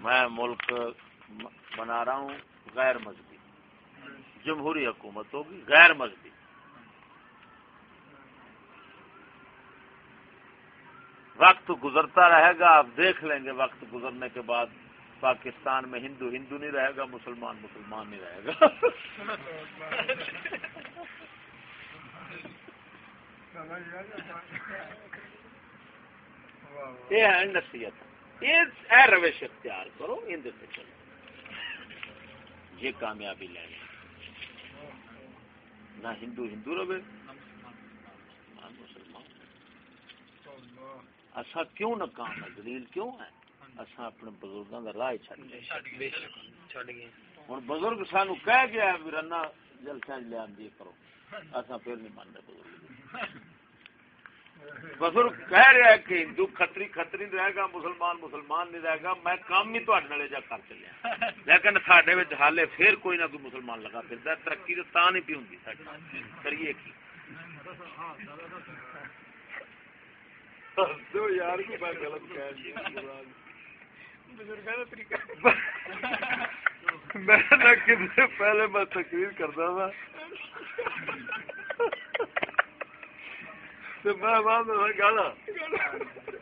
میں ملک بنا رہا ہوں غیر مذہبی۔ جمہوری حکومت ہوگی غیر مذہبی۔ وقت گزرتا رہے گا، آپ دیکھ لیں گے وقت گزرنے کے بعد۔ پاکستان میں ہندو ہندو نہیں رہے گا، مسلمان مسلمان نہیں رہے گا۔ یہ ہے نصیحت۔ یہ روش اختیار کرو ان سے چلو یہ کامیابی لینی نہ ہندو ہندو رہے۔ اصا کیوں ناکام ہے؟ دلیل کیوں ہے؟ اصا اپنے بزرگوں کا راہ چڑ گئے۔ ہوں بزرگ سانو کہہ گیا رنا جلسہ لیا کرو۔ اصا پھر نہیں مانتے بزرگ۔ بزرگ کہہ رہا ہے کہ ہندو کتری کتری رہے گا مسلمان مسلمان نہیں رہے گا میں کام ہی تے جا کر چلیا لیکن سڈے حالے پھر کوئی نہ کوئی مسلمان لگا پھر ترقی تو تا نہیں پی ہوں کریے کی؟ میں پہلے میں تقریر کرتا تھا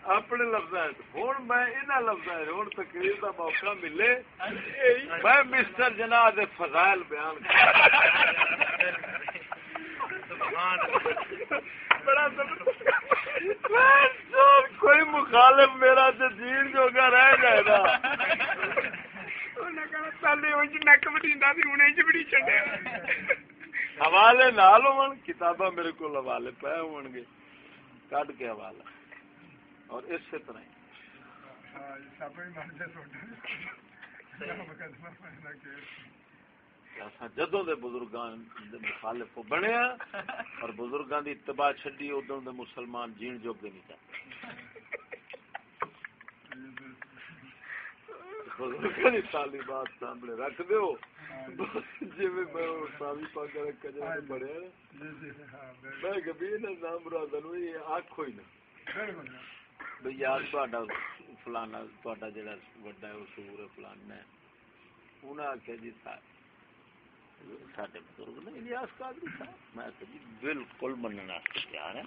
اپنے لفظ ہوں میں یہاں لفظ ہوں تقریر کا موقع ملے۔ میں مسٹر جناح فضائل بیان کوئی مخالف میرا جین جو گا رہ جائے گا حوالے نال ہو کتاباں میرے کو حوالے پے ہو گے کڈ کے حوالہ اور اس طرح اچھا، جدوں دے بزرگان مخالف بنے اور بزرگاں دی اتباع چھڈی ادوں دے مسلمان جین جوگے نہیں چاہتے بزرگاں دی تعلیمات سامنے رکھ دیو۔ جی میں ساوی پاک رکھ کے بڑے میں کبھی نہ نام مراد نو یہ آکھو ہی نہ بھئی یار تہاڈا فلانا تہاڈا جڑا وڈا اصول ہے فلانا ہے انہاں آکھیا جی بزرگ نے الیاس قادری صاحب میں جی بالکل مننا تیار ہے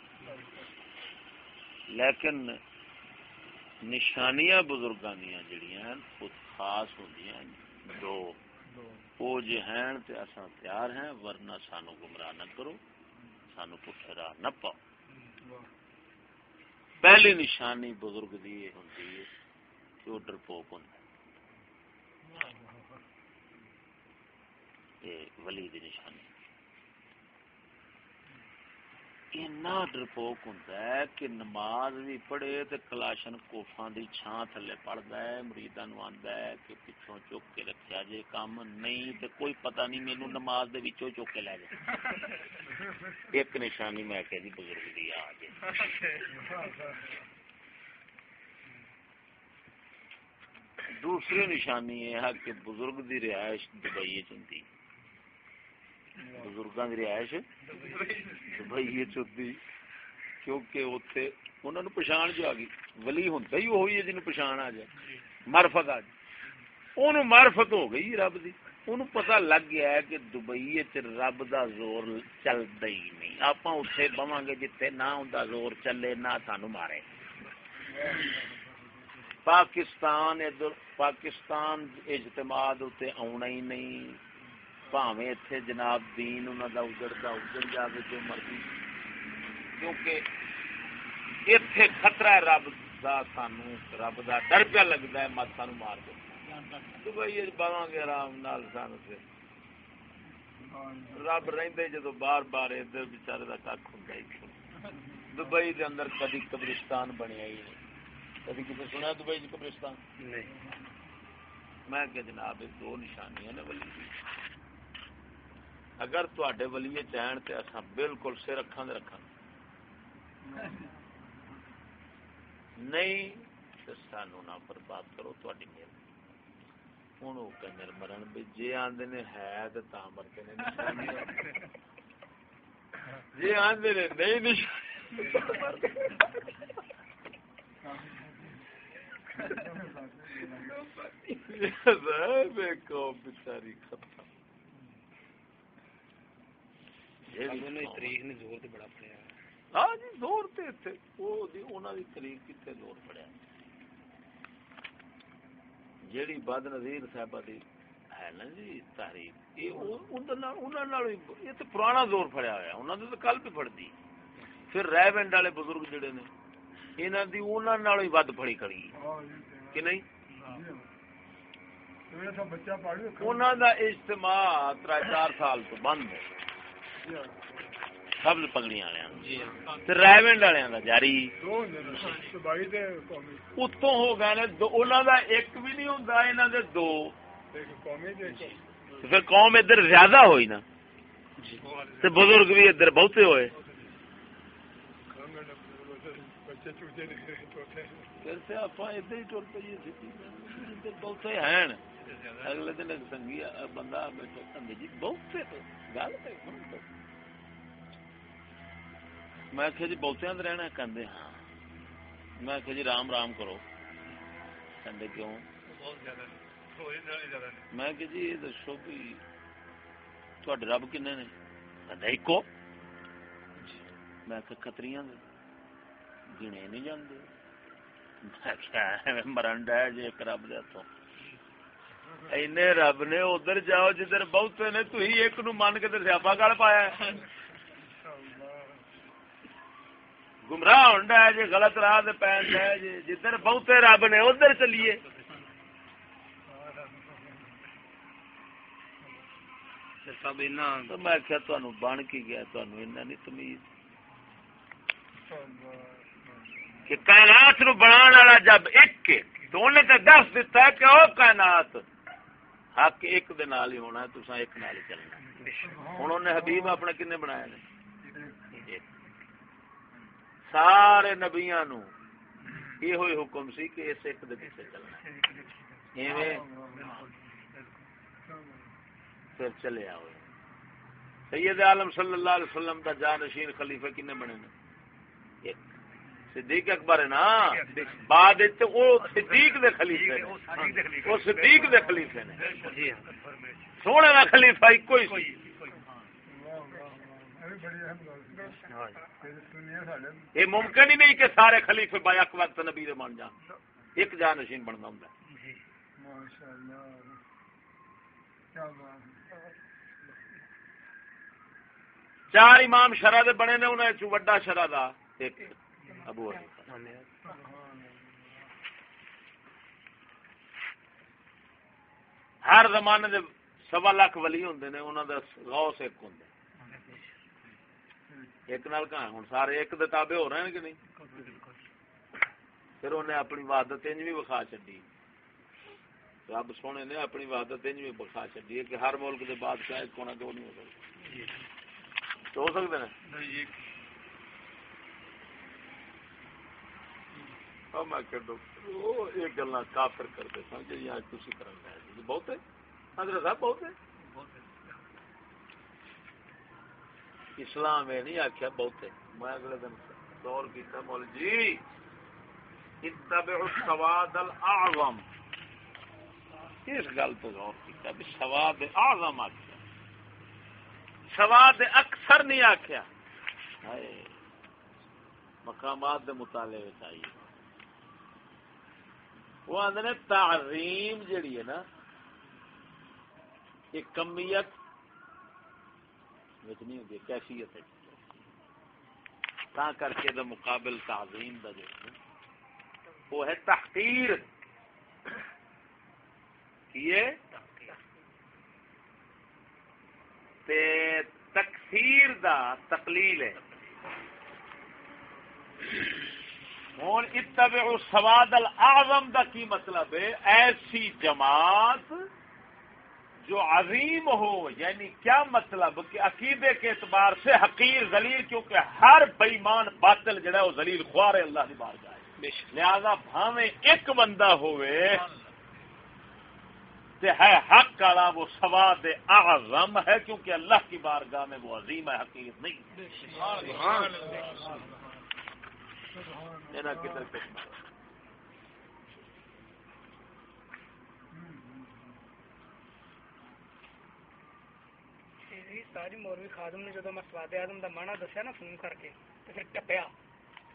لیکن نشانیاں بزرگاں دیاں جڑیاں ہیں وہ خاص ہوندیاں ہیں دو وہ جے ہیں تے اساں تیار ہیں، ورنہ سانو گمراہ نہ کرو، سانو پٹھے راہ نہ پاؤ۔ پہلی نشانی بزرگ دی یہ ہوندی ہے کہ او ڈرپوک ہوندا ہے۔ یہ ولی دی نشانی اینا ڈرپوک ہوندا ہے کہ نماز بھی پڑھے تے کلاشن کوفاں دی چھاں تھلے پڑھدا ہے، مریداں نو آندا ہے کہ پچھوں چوک کے رکھیا جے کام نہیں تے کوئی پتہ نہیں مینوں نماز دے وچوں چوک کے لے جائے ایک نشانی میں کہ جی بزرگ دی آ جائے دوسری نشانی یہ ہے کہ بزرگ دی رہائش دبئی چندی بزرگاں دی رہائش دبئی چندی کیونکہ اتنے انہوں نے پچھان جو آ گئی ولی ہوندا ہی وہی ہے جن پچھان آ جائے مرفت آ جائے انہوں مرفت ہو گئی رب دی انہوں پتہ لگ گیا ہے کہ دبئی رب دا زور چلتا ہی نہیں آپ اتنے بواں گے جتنے نہ ہوں زور چلے نہ سانو مارے پاکستان ادھر پاکستان اجتماع اتنے آنا ہی نہیں جناب دین انہوں کا اجڑتا اجڑ جائے جو مرضی کیونکہ اتے خطرہ ہے رب دا سانو رب دا ڈر پہ لگتا ہے مت سانو مار دو دبئی باواں گے آرام نال سان سے رب رہندے جدو بار بار ادھر بچارے کا کھ ہوں دبئی دے اندر کدی قبرستان بنیا ہی نہیں کدی کسی سنیا دبئی قبرستان نہیں میں کہ جناب دو نشانیاں نے ولی اگر تے ولیے چاہن تو اصا بالکل سر رکھا دے رکھا نہیں تو سانو نہ برباد کرو تاری مہربانی ہوں وہ کہ مرن بھی جی آدھے نے ہے تو مرتے نے جی آدھے نے نہیں بچاری ختم تاریخ نے زور بڑا پڑیا ہاں جی زور تاریخ کتنے زور پڑیا جیڑی بد نظیر صاحبہ دی ہے نا جی تاریخ یہ تو پرانا زور پڑیا ہوا انہوں نے تو کل بھی پھر رہ بینڈ والے بزرگ جڑے نے دی ہی ود پڑی کڑی کہ نہیں انہوں دا اجتماع تر چار سال تو بند ہے پگڑی والے ریونڈ والے جاری اتوں ہو گئے انہوں ایک بھی نہیں ہوں دو پھر قوم ادھر زیادہ ہوئی نا بزرگ بھی ادھر بہتے ہوئے بہتے ہیں اگلے دن سنگی بندہ جی بہتے گل میں کہ جی بہتیا رہنا کہ ہاں۔ میں کہ جی رام رام کرو۔ کہ کیوں؟ میں کہ جی یہ دسو بھی تھوڑے رب کن نے؟ ایکو۔ میں کتری گنے نہیں جانے مرن ڈا جی ایک رب دے ہاتھوں اینے رب نے ادھر جاؤ جدھر بہتے نے تھی ایک نو من کے سیاپا گل پایا گمراہ ہوندا ہے جی غلط راہ پین ہے جی جدھر بہتے رب نے ادھر چلیے۔ میں کیا بن کی گیا اینا نہیں تمیز۔ کہ کائنات نو والا جب ایک تو انہیں دس دیتا ہے کہ او کائنات حق ایک دے نال ہی ہونا ہے، تساں ایک نال ہی چلنا ہن انہوں نے حبیب اپنے کنے بنایا نے؟ سارے نبیاں نو یہ ہوئی حکم سی کہ اس ایک دے پیچھے چلنا ایویں پھر چلے آؤ۔ سید عالم صلی اللہ علیہ وسلم کا جانشین خلیفہ کنے بنے نے؟ ایک۔ صدیق اکبر ہے نا؟ بعد صدیق دے خلیفے وہ صدیق دے خلیفے نے۔ سونے کا خلیفہ ایک ہی یہ ممکن ہی نہیں کہ سارے خلیفے با ایک وقت نبی دے بن جان۔ ایک جانشین بننا ہوں چار امام شرح دے بنے نے انہیں وڈا شرح دا ایک۔ ابو ہر زمانے دے سوا لاکھ ولی ہوں نے انہوں دا غوث ایک ہوں ایک نال کہاں؟ ہوں سارے ایک دے تابع ہو رہے ہیں کہ نہیں؟ پھر انہیں اپنی وادت انج بھی بخا چڈی رب سونے نے اپنی وادت انج بھی بخا چڈی ہے کہ ہر ملک دے بادشاہ ایک ہونا کیوں نہیں ہو سکتا تو ہو سکتے ہیں میں یہ گلا کافر کرتے سن جی بہت ہے حضرت صاحب بہت ہے اسلام یہ نہیں آخیا بہت ہے میں اگلے دن دور کیا مول جی۔ اتبعوا السواد الاعظم۔ اس گل تو غور کیا بھی سواد اعظم آخیا سواد اکثر نہیں آخیا مقامات دے مطالعے آئیے۔ وہ آدھے تعظیم جیڑی ہے نا یہ کمیت نہیں ہوتی کیفیت ہے۔ تا کر کے دا مقابل تعظیم دا جو وہ ہے تحقیر۔ کیے تے تکثیر دا تقلیل ہے۔ ہوں اتبع سواد الاعظم دا کی مطلب ہے؟ ایسی جماعت جو عظیم ہو یعنی کیا مطلب کہ عقیدے کے اعتبار سے حقیر ذلیل کیونکہ ہر بےمان باطل جڑا ہے وہ ذلیل خوار ہے اللہ کی بار جائے۔ لہذا بھاوے ایک بندہ ہوئے تے ہے حق والا وہ سواد اعظم ہے کیونکہ اللہ کی بارگاہ میں وہ عظیم ہے حقیر نہیں یہاں کدھر ساری مولوی خادم نے جدو میں سواد آدم کا مانا دسیا نا فون کر کے، تو پھر ٹپیا۔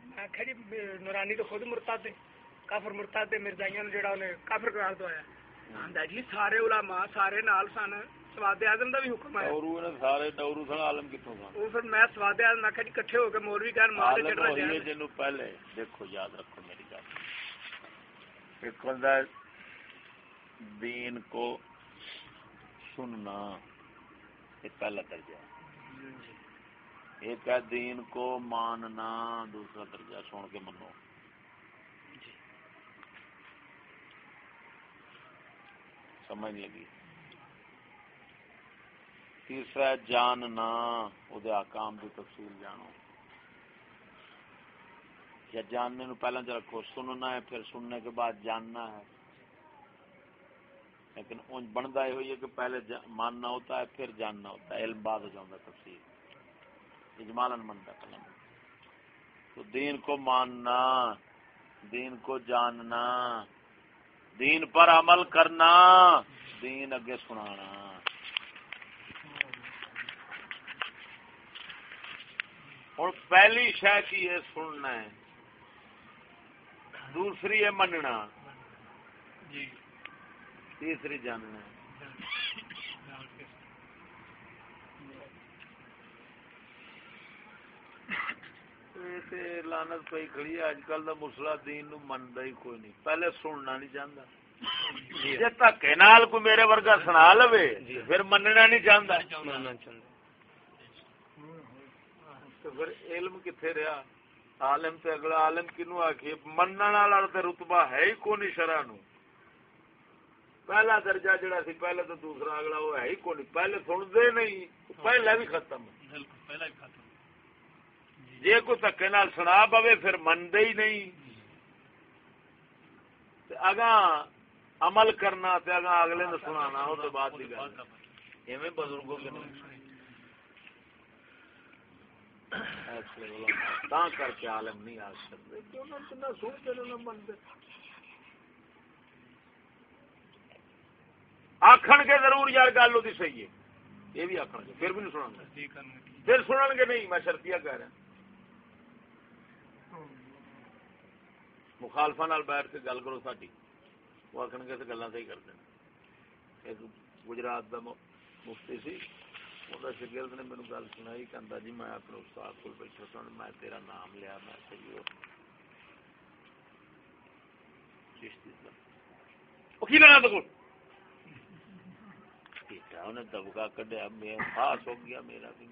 میں آخیا جی نورانی تو خود مرتاد کافر مرتاد مرزائیاں جڑا انہیں کافر قرار دوایا۔ جی سارے علماء سارے نال سن۔ سواد اعظم دا بھی حکم ہے ڈورو نے سارے ڈورو سن عالم کتوں سن وہ پھر میں سواد اعظم میں آخیا جی کٹھے ہو کے مولوی کہن دے عالم چڑھنا جائے جنوں پہلے دیکھو یاد رکھو میری گل ایک بندہ دین کو سننا یہ پہلا درجہ ہے ایک ہے دین کو ماننا دوسرا درجہ سن کے منو سمجھ نہیں لگی تیسرا ہے جاننا وہ آکام کی تفصیل جانو۔ یا جاننے نو پہلے جو رکھو سننا ہے، پھر سننے کے بعد جاننا ہے۔ لیکن اون بنتا یہ ہوئی ہے کہ پہلے ماننا ہوتا ہے، پھر جاننا ہوتا ہے، علم بعد ہو جاتا ہے تفصیل۔ اجمالن بنتا قلم تو دین کو ماننا، دین کو جاننا، دین پر عمل کرنا، دین اگے سنانا۔ ہوں۔ پہلی شہ کی ہے سننا ہے دوسری ہے مننا۔ جی۔ تیسری جاننا ہے۔ یہ لعنت پئی کھڑی ہے اج کل دا مسلا دین نو مندا ہی کوئی نہیں۔ پہلے سننا نہیں چاہندا۔ جے دھکے نال کوئی میرے ورگا سنا لوے پھر مننا نہیں چاہندا۔ تو پھر علم کتنے رہا عالم تے اگلا عالم کنو آخی منن والا تے رتبہ ہے ہی کونی شرع نو پہلا درجہ جڑا سی پہلے تو دوسرا اگلا وہ ہے ہی کونی پہلے سنتے نہیں پہلا بھی ختم جے کوئی دھکے نال سنا پوے پھر منتے ہی نہیں تے اگاں عمل کرنا تے اگاں اگلے نے سنانا وہ تو بعد کی گل ایویں بزرگوں کے نہیں تا کر کے عالم نہیں آ سکتے۔ نہ نہ کے ضرور یار گل صحیح ہے۔ یہ بھی پھر بھی نہیں گے۔ پھر سنن گے نہیں میں کہہ رہا۔ نال بیٹھ کے گل کرو ساری وہ تو گلا صحیح کرتے ہیں ایک گجرات کا مفتی سی۔ شگرد نے میرے گل سنائی کہ جی میں اپنے استاد کو بیٹھا سن میں تیرا نام لیا میں انہیں دبکا کڈیا میں خاص ہو گیا میرا بھی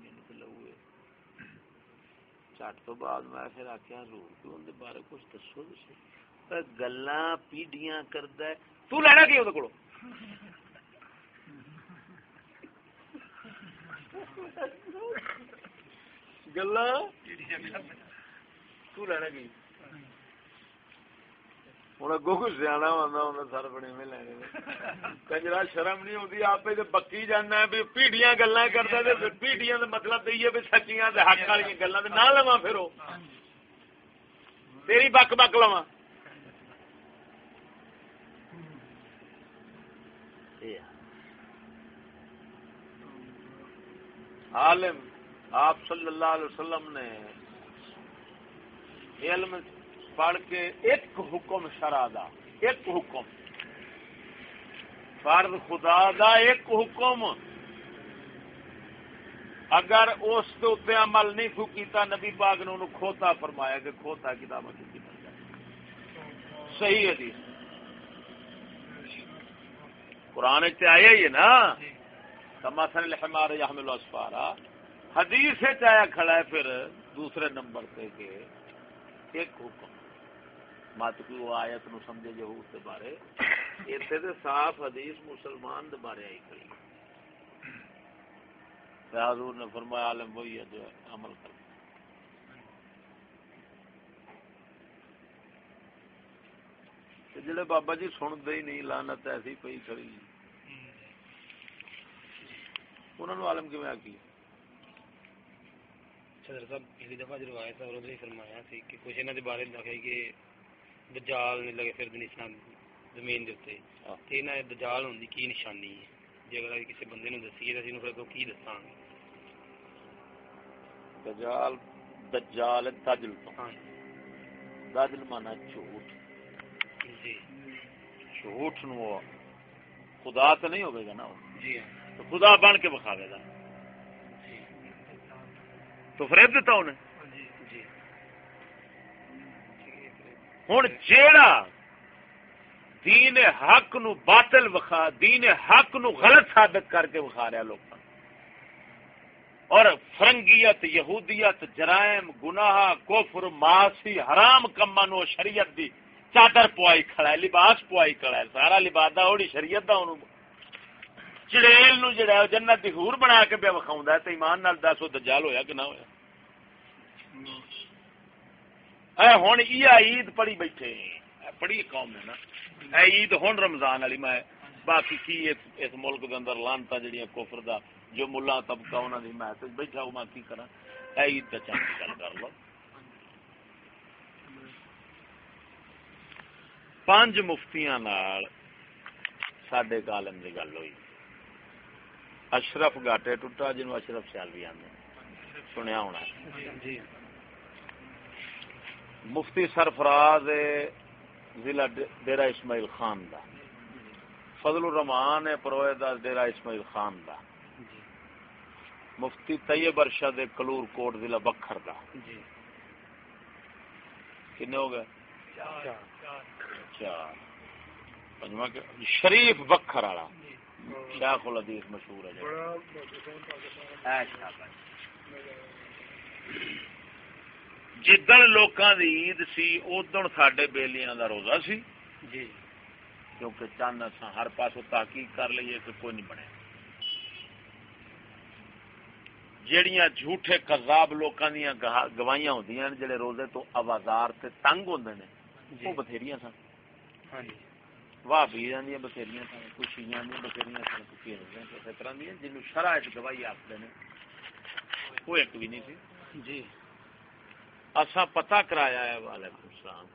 چٹ تو بعد میں پھر آخیا ضرور ان بارے کچھ دسو گلا پیڈیاں کردا تو لینا کی وہ کو گلا تو لینا ہوں اگو کوئی سیاح سر میں لینے شرم نہیں ہوتی آپ بکی جانا ہے پیڑیاں گلا کرتا ہے پیڑیاں کا مطلب یہ سچیاں حق والی گلا نہ لوا پھر تیری بک بک لوا عالم آپ صلی اللہ علیہ وسلم نے علم پڑھ کے ایک حکم شرع دا ایک حکم۔ فرض خدا دا ایک حکم۔ اگر اس اتنے عمل نہیں تو کیتا نبی پاک نے انہوں کھوتا فرمایا کہ کھوتا کتاب کی صحیح حدیث۔ قرآن آیا ہی ہے نا۔ کماسن الحمار یحمل اسفارا حدیث آیا کھڑا ہے پھر دوسرے نمبر پہ کہ ایک حکم مت وہ آیت نو سمجھے جو اس کے بارے اتنے تو صاف حدیث مسلمان دے بارے آئی کھڑی۔ حضور نے فرمایا عالم وہی ہے جو عمل کر جڑے بابا جی سنتے ہی نہیں لانت ایسی پی کھڑی۔ انہوں نے عالم کیون آکی صدر صاحب پچھلی دفعہ جو روایت ہے ادھر ہی فرمایا سی کہ کچھ انہوں نے بارے لکھا کہ دجال نہیں لگے پھر نشان زمین دے اتنے تے انہاں دجال ہونے کی نشانی ہے؟ جے اگر کسی بندے نے دسی ہے تو اسی پھر اگوں کی دساں؟ دجال دجال دجل ہاں دجل مانا جھوٹ۔ جی۔ جھوٹ نو خدا تو نہیں ہوئے گا نا جی ہاں۔ تو خدا بن کے بکھاوے گا۔ جی تو فریب دیتا انہیں؟ جی ہوں جیڑا دین حق نو باطل وکھا دین حق نو غلط ثابت کر کے وکھا رہا لوگ اور فرنگیت یہودیت جرائم گناہ کفر معاصی حرام کما نو شریعت دی چادر پوائی کھڑا ہے لباس پوائی کھڑا ہے سارا لباس دا اوڑی شریعت دا انہوں چڑیل نو جڑا ہے جنت دی حور بنا کے پہ وکھاوندا ہے تے ایمان نال دس وہ دجال ہویا کہ نہ ہویا؟ اے ہن یہ عید پڑھی بیٹھے اے پڑھی قوم ہے نا۔ اے عید ہن رمضان والی میں باقی کی اس, ملک دے اندر لانتا جڑیاں کفر دا جو ملا طبقہ انہاں دی حمایت وچ بیٹھا ہوں میں کی کراں؟ اے عید تے چند گل کر لو۔ پانچ مفتیاں نال ساڈے کالم دی گل ہوئی۔ اشرف گاٹے ٹوٹا جنوں اشرف سیالوی آندے سنیا ہونا ہے۔ جی مفتی سرفراز ضلع ڈیرا اسماعیل خان دا۔ فضل الرحمان پروے دا ڈیرا اسماعیل خان دا۔ جی۔ مفتی طیب ارشد کلور کوٹ ضلع بکھر دا۔ جی۔ کنے ہو گئے؟ چار۔ شریف بکھر والا۔ شیخ الحدیث مشہور ہے شاباش۔ جدن لوکاں دی عید سی ادن ساڈے بیلیاں دا روزہ سی۔ جی۔ کیونکہ چند اساں ہر پاسوں تحقیق کر لئیے کہ کوئی نہیں بنے۔ جیڑیاں جھوٹے کذاب لوکاں دیاں گواہ- گواہیاں ہوندیاں جڑے روزے تو آوازار تے تنگ ہوندے نے جی۔ وہ بتھیریاں سن۔ ہاں جی۔ واہ بیاں دیاں بتھیریاں سن کچھ شیاں دیاں بتھیریاں سن کچھ ہندیاں کسی طرح دیاں جنوں شرع وچ گواہی آکھدے نے۔ وہ ایک بھی نہیں سی جی۔ پتہ کرایا ہے وعلیکم السلام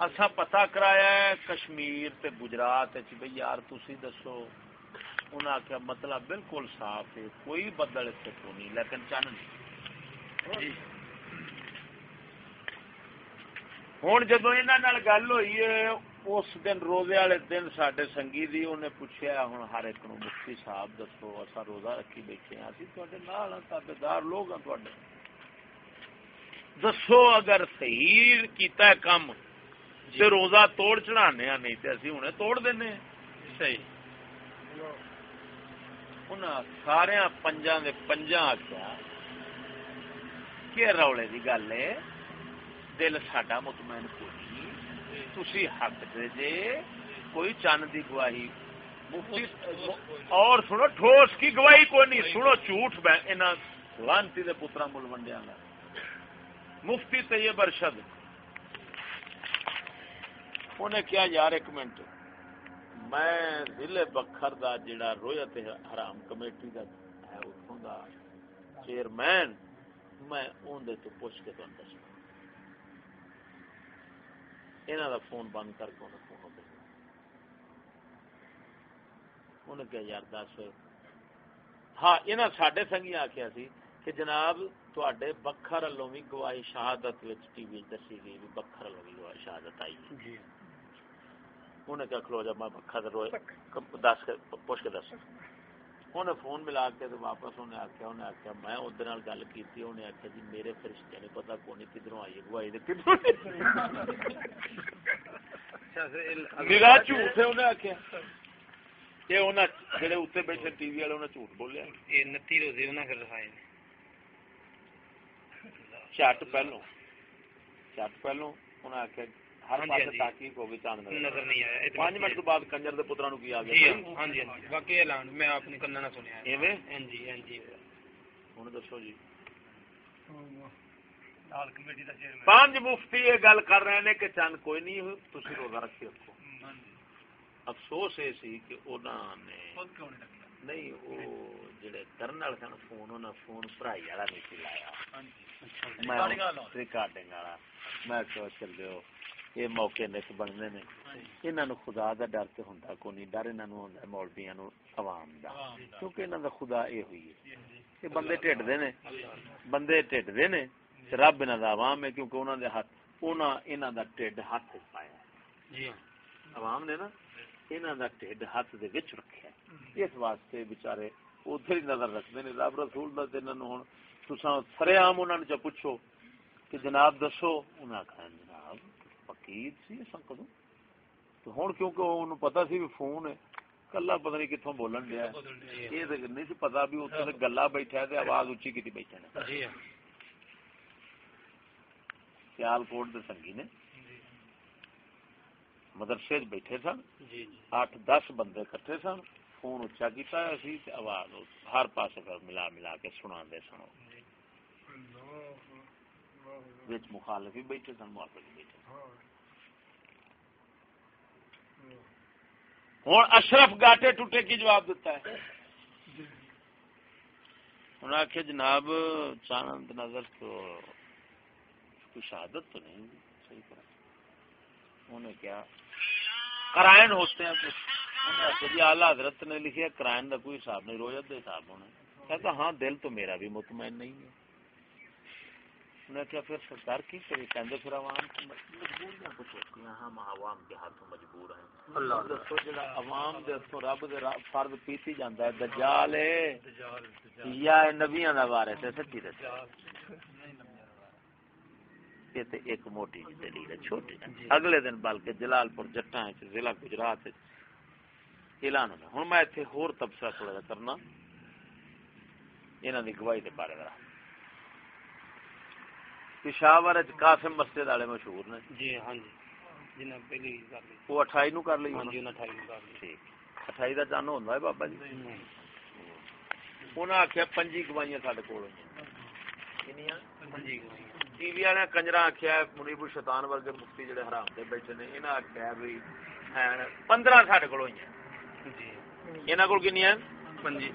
اساں پتہ کرایا ہے کشمیر تے گجرات وچ بھئی یار تسی دسو۔ انہاں آخیا مطلب بالکل صاف ہے کوئی بدل کو نہیں لیکن نہیں۔ جی۔ ہوں جدو انہوں گل ہوئی ہے اس دن روزے والے دن سڈے سنگی دی انہیں پوچھا ہوں ہر ایک نو مفتی صاحب دسو اصا روزہ رکھی بیٹھے ہیں اسی تے نال تابے دار لوگ ہیں تے دسو اگر صحیح کیتا ہے کام تے روزہ توڑ چڑھانے ہیں نہیں تے اسی ہوں توڑ دینے صحیح انہاں سارے پنجاں دے پنجاں آخیا کہ روڑے دی گل ہے دل ساڈا مطمئن کوئی نہیں۔ تسی حق دے جے، کوئی چند دی گواہی۔ اور سنو، ٹھوس کی گواہی کوئی نہیں۔ سنو جھوٹ بہ انہاں لانتی دے پترا ملوڈیا کا مفتی طیب ارشد۔ انہیں کیا یار ایک منٹ، میں ضلع بکھر دا جڑا رویت حرام کمیٹی دا ہے اتوں دا چیئرمین، میں اندر تو پوچھ کے تمہیں دسنا انہوں دا فون بند کر کے انہیں فون دے انہیں کیا یار دس ہاں انہیں سڈے آخیا سی کہ جناب تے بکھر والوں بھی گواہی شہادت ٹی وی دسی گئی بھی بکھر والوں بھی گواہی شہادت آئی ہے انہیں کیا کھلو جب میں بکھا روئے دس پوچھ کے دس انہیں فون ملا کے تو واپس انہیں آخیا انہیں آخیا میں ادھر گل کی انہیں آخیا جی میرے فرشتے نے پتا کون کدھروں آئی ہے گواہی کدھروں میرا جھوٹ ہے انہیں آخیا کہ انہیں جڑے اتنے بیٹھے ٹی وی والے انہیں جھوٹ بولیا۔ یہ نتی روزے انہیں پھر رکھائے نے چٹ پہلو چٹ پہلو انہیں آخیا ہر ہاں جی، پاس ہاں جی۔ تحقیق ہو گئی چاند نظر۔ نہیں آیا پانچ منٹ تو بعد کنجر دے پترا نو کی آ جی گیا ہاں ہاں جی ہاں جی۔ باقی اعلان میں آپ نے کرنا نہ سنیا ہے ایویں؟ ہاں جی ہاں جی۔ ہوں دسو جی۔ پانچ مفتی یہ گل کر رہے ہیں کہ چند کوئی نہیں تھی روزہ رکھی رکھو۔ افسوس یہ سی کہ انہوں نے نہیں وہ جڑے کرن والے سن فون انہوں فون پڑھائی والا نہیں سی لایا۔ جی۔ میں۔ ریکارڈنگ والا میں چل یہ موقع نک بننے نے انہوں نے خدا دا ڈر تے ہوندا کو نہیں؟ ڈر انہوں نے ہوندا مولویاں نو عوام دا۔ کیونکہ انہوں دا خدا یہ ہوئی ہے۔ یہ بندے ٹھڈ دے نے بندے ٹھڈ دے نے رب انہاں دا عوام ہے کیونکہ انہاں دے ہاتھ انہاں انہاں دا ٹھڈ ہاتھ وچ پایا ہے۔ جی ہاں۔ عوام نے نا انہاں دا ٹھڈ ہاتھ دے وچ رکھیا ہے۔ اس واسطے بیچارے ادھر ہی نظر رکھتے ہیں رب رسول دا تے انہاں ہن تساں سرے عام انہاں نوں پوچھو کہ جناب دسو انہاں آکھیا فقیر سی اساں کدوں تو ہن کیونکہ انہوں پتہ سی بھی فون ہے کلا پتہ نہیں کتوں بولن دیا ہے۔ یہ تے نہیں سی پتا بھی اتنے تے گلا بیٹھا ہے تے آواز اچھی کیتی بیٹھا ہے۔ جی ہاں۔ سیال کوٹ دے سنگی نے مدرسے چ بیٹھے سن۔ جی جی۔ اٹھ دس بندے کٹھے سن فون اچا کیتا ہے سی تے آواز ہر پاسے کر ملا ملا کے سنا دے سنو وچ مخالف ہی بیٹھے سن موافق بھی بیٹھے ہوں اشرف گاٹے ٹوٹے کی جواب دیتا ہے۔ انہوں نے جناب چانند نظر تو کوئی شہادت تو نہیں صحیح طرح۔ انہوں نے کیا کرائن ہوتے ہیں کچھ۔ جی اعلیٰ حضرت نے لکھا کرائن کا کوئی حساب نہیں روزت کا حساب ہونا۔ کہتا ہاں دل تو میرا بھی مطمئن نہیں ہے۔ نے کیا پھر سرکار کی کرے کہندے پھر عوام کی مجبوریاں کچھ ہوتی ہیں؟ ہم عوام کے ہاتھوں مجبور ہیں۔ اللہ دسو جڑا عوام دے ہاتھوں رب دے فرض پیتی جاندا ہے دجال ہے۔ یا نبیاں دا وارث ہے سچی دس یہ تے ایک موٹی جی دلیل ہے چھوٹی جی۔ اگلے دن بلکہ جلال پور جٹاں وچ ضلع گجرات وچ اعلان ہونا۔ ہن میں ایتھے ہور تبصرہ تھوڑا کرنا انہاں دی گواہی دے بارے ذرا پشاور قاسم مسجد والے مشہور نے۔ جی ہاں جی۔ پہلی وہ اٹھائی نو کر لی۔ ہاں جی کر ٹھیک۔ دا چان ہوندا ہے بابا جی۔ انہاں آکھیا پنجی گواہیاں ساڈے کول کنیاں جی ٹی وی والے کنجرا آخیا منیب الشیطان ورگے مفتی جڑے حرام دے بیٹھے نے انہاں آخیا بھی ہیں پندرہ ساڈے کول ہوئی جی۔ انہاں کول کنیاں پنجی۔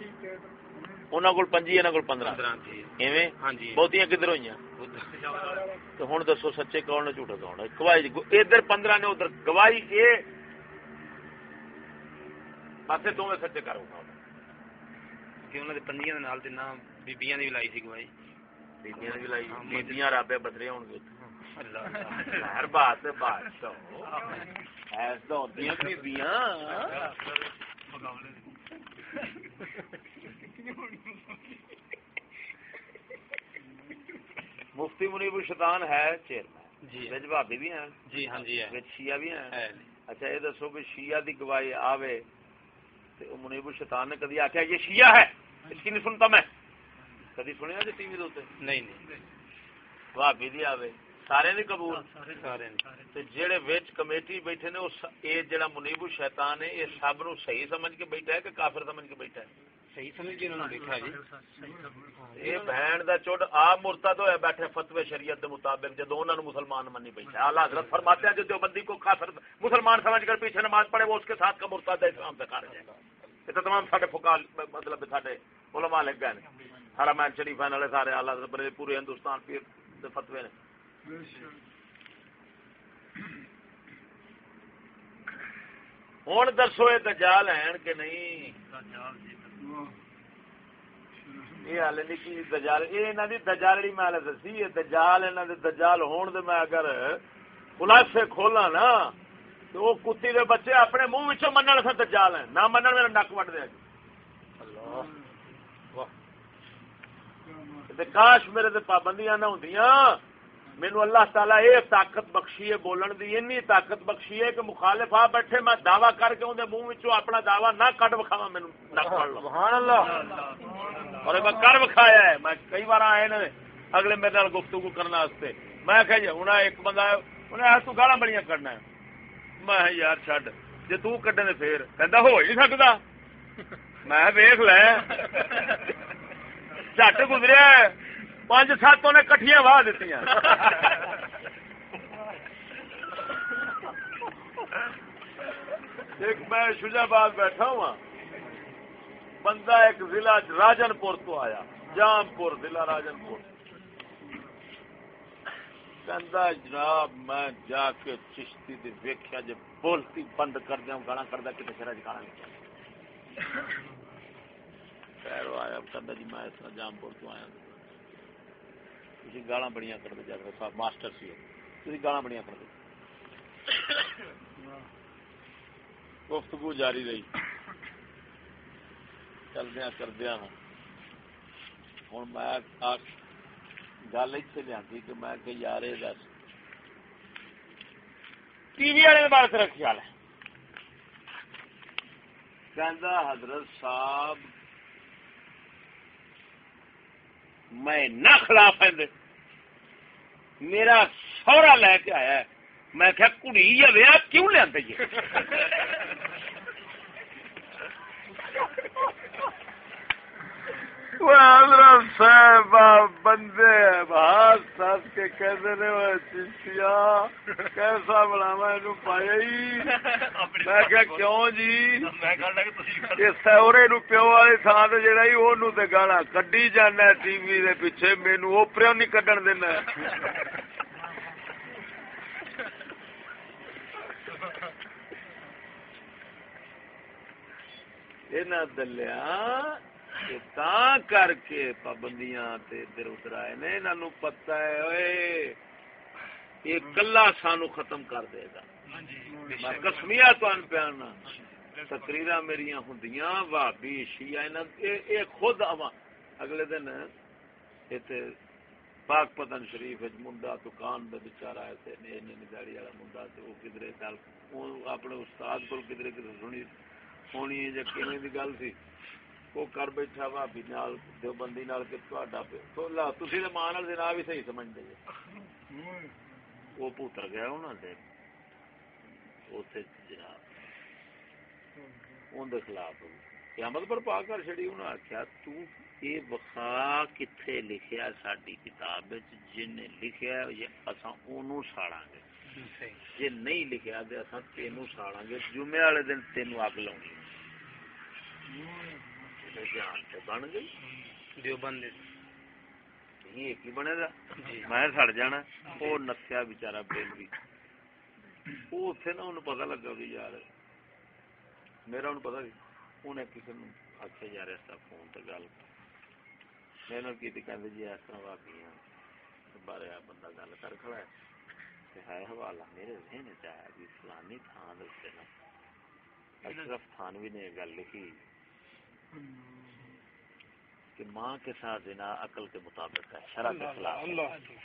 انہاں کول پنجی انہاں کول پندرہ پندرہ ایویں بہتیاں کدھر ہوئی تو ہوں دسو سچے کون نے جھوٹا کون ہے گواہی ادھر پندرہ نے ادھر گواہی یہ پاسے دونوں سچے کرو کہ انہوں نے پنجیاں دے نال تے نہ بیبییاں دی بھی لائی سی گواہی بیبیاں نے بھی لائی بیبیاں رابے بدرے ہون گے اللہ ہر بات ہے بات تو ایس تو ہوتی ہیں مفتی منیب الشیطان ہے چیئرمین جی وچ بھابی بھی ہیں جی ہاں جی وچ شیعہ بھی ہیں اچھا یہ دسو کہ شیعہ دی گواہی آوے تے او منیب الشیطان نے کدی آخیا یہ شیعہ ہے اس کی نہیں سنتا میں کدی سنیا جی ٹی وی دے نہیں نہیں بھابی دی آوے سارے دی قبول سارے تے جڑے وچ کمیٹی بیٹھے نے اس اے جڑا منیب الشیطان ہے یہ سب نو صحیح سمجھ کے بیٹھا ہے کہ کافر سمجھ کے بیٹھا ہے صحیح سمجھ کے انہوں نے دیکھا جی یہ بہن دا چوٹ آپ مرتد ہوئے بیٹھے فتوی شریعت دے مطابق جدو انہوں نے مسلمان منی بیٹھے اعلیٰ حضرت فرماتے ہیں جو دیوبندی کو کافر مسلمان سمجھ کر پیچھے نماز پڑھے وہ اس کے ساتھ کا مرتد ہے اسلام سے خارج ہے یہ تو تمام سارے فکال مطلب سارے علماء لگ گئے ہیں حرمین شریفین والے سارے اعلیٰ حضرت بڑے پورے ہندوستان پیر دے فتوی نے ہوں دسو یہ دجال ہیں کہ نہیں یہ دجال یہ انہوں دی دجالڑی میں ہال دسی یہ دجال انہوں دے دجال ہون دے میں اگر خلاصے کھولا نا تو وہ کتی دے بچے اپنے منہ وچوں منن سے دجال ہیں نہ منن میرا نک وڈ دے کاش میرے تے پابندیاں نہ ہوندیاں مینو اللہ تعالیٰ یہ طاقت بخشی ہے بولن دی اینی طاقت بخشی ہے کہ مخالف آ بیٹھے میں دعویٰ کر کے اندر منہ وچوں اپنا دعویٰ نہ کٹ وکھاوا مینو نک وڈ لو سبحان اللہ۔ اور میں کر وکھایا ہے میں کئی بار آئے نے اگلے میرے نال گفتگو کرنے واسطے۔ میں کہ جی ہوں ایک بندہ انہیں آ تو گالا بڑیاں کرنا ہے۔ میں یار چڈ جی تو کڈے نے پھر۔ کہندا ہو ہی نہیں سکتا میں ویخ لے۔ جٹ گزریا پانچ سات نے کٹھیاں واہ دیتی ایک میں شجاباد بیٹھا ہوا بندہ ایک ضلع راجن پور تو آیا جام پور ضلع راجن پور کہندا جناب، میں جا کے چشتی دی ویکھیا جے بولتی بند کر دیا گانا کر دیا کتنے شرح گانا نکل خیر آیا کرنا جی میں اس طرح جام پور تو آیا تھی گالا بڑی کرتے جا صاحب ماسٹر سی تھی گالا بڑی کرتے گفتگو جاری رہی چلدیا کردیا ہوں ہوں میں گل اتنے لیا کہ میں کہ یار یہ دس ٹی وی والے بارے تیرا خیال ہے کہ حضرت صاحب میں نہ خلاف ہے میرا سورا لے کے آیا ہے۔ میں کیا کڑی یا ویا کیوں لیا صاحب بندے بہت سس کے کہتے چشتیا کیسا بناوا یہ پایا میں کیا کیوں جی؟ سورے نو پیو والی تھان سے جڑا وہ گانا کڈی جانا ٹی وی دے پیچھے مینو اوپر نہیں کڈن دینا دلیا کر کے پابندیاں ادھر ادھر آئے نے انہوں پتا ہے یہ کلا سانو ختم کر دے گا۔ کسمیا تن تقریر میری ہوں بھابی شیا خود اگلے دن پاک پتن شریف منڈا دکان کا بچارا ایسے دہڑی والا منڈا اپنے استاد کو کدھر کدھر سنی ہونی ہے گل سی؟ وہ کر بیٹھا بھابی نال دیوبندی نال کہ تہاڈا تو لا تسی تے ماں نال جناب ہی صحیح سمجھ دے وہ پوتر گیا انہاں دے اوتھے جناب اون دے خلاف قیامت پر پا کر چھڑی انہاں آکھیا تو اے بخا کتھے لکھیا ساڈی کتاب وچ جن نے لکھیا یہ اساں اونوں ساڑاں گے جے نہیں لکھیا تے اساں تینوں ساڑاں گے جمعے والے دن تینوں اگ لاونی جان سے بن گئی؟ ایک ہی بنے گا؟ جی۔ میں سڑ جانا۔ وہ نسیا بچارا بل بھی۔ وہ اتنے نا انہوں پتا لگا بھی یار میرا انہوں پتا انہیں کسی نے آخیا یار اس طرح فون تو گل۔ میں نے کی کہ جی اس طرح واقعی بارے آ بندہ گل کر کھڑا ہے۔ ہے حوالہ میرے ذہن چاہیا بھی فلانی تھان نا۔ اشرف تھانوی نے گل لکھی۔ کہ ماں کے ساتھ زنا عقل کے مطابق ہے شرع کے خلاف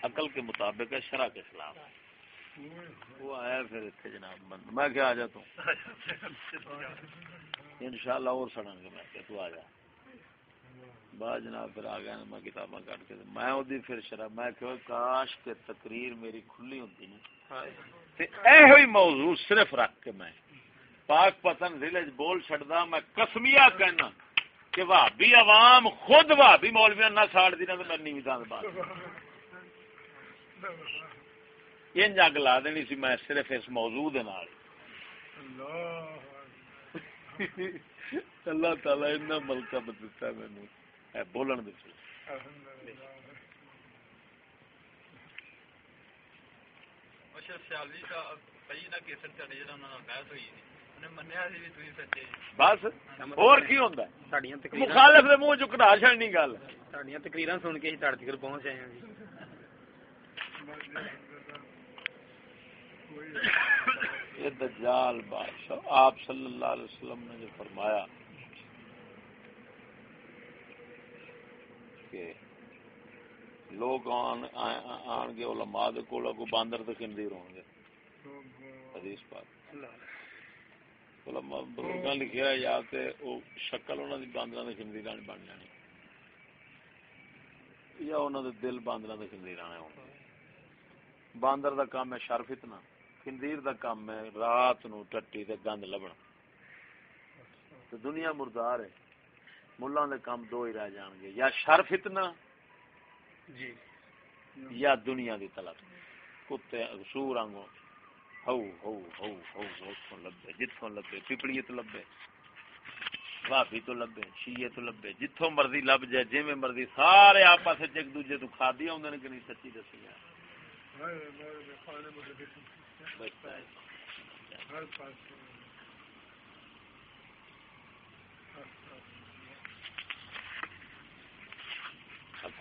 عقل کے مطابق ہے شرع کے خلاف وہ آیا پھر اتنے جناب بند۔ میں کیا آ جاتا ہوں ان شاء اللہ اور سڑیں گے میں کہ تو آ جا۔ بعد جناب پھر آ گیا میں کتاباں کٹ کے۔ میں وہ پھر شرح میں کہ کاش کے تقریر میری کھلی ہوتی نا یہ موضوع صرف رکھ کے میں۔ پاک پتن ضلع بول چڑھتا میں کسمیا کہنا۔ کہ بھابی عوام خود بھابی مولویا نہ ساڑ دی نہ میں نیوی دان بات یہ جگ لا دینی سی میں صرف اس موضوع دے نال۔ اللہ تعالی اتنا ملکہ بدتا ہے مینوں۔ اے بولن دے اچھا سیالی کا پئی نہ کیسر چڑے جڑا انہاں نال بحث ہوئی۔ بس اور کی ہوندا مخالف دے منہ چکڑا چھڑنی گل۔ ساڈیاں تقریراں سن کے ہی تڑ تک پہنچ آئے ہیں جی۔ یہ دجال بادشاہ آپ صلی اللہ علیہ وسلم نے جو فرمایا کہ لوگ آن آن گے علماء دے کولا کو باندر تے خندیر ہوں گے۔ حدیث پاک۔ لکھا یا شکل کی کی خندی رانی بن جانی۔ یا دل باندر کے خندی رانے ہونا باندر دا کام ہے شرف اتنا خندیر دا کام ہے رات نو ٹٹی تے گند لبنا دنیا مردار ہے۔ ملا دے کام دو ہی رہ جان گے۔ یا شرف اتنا جی۔ یا دنیا دی طلب۔ کتے سور آنگوں۔ ہو ہو ہو ہو اتوں لبے جتوں لبے پپڑی تو لبے بھابی تو لبے شیے تو لبے جتوں مرضی لب جائے جی میں مرضی، سارے آپس ایک دوجے تو کھا دیا ہوں کہ نہیں سچی دسی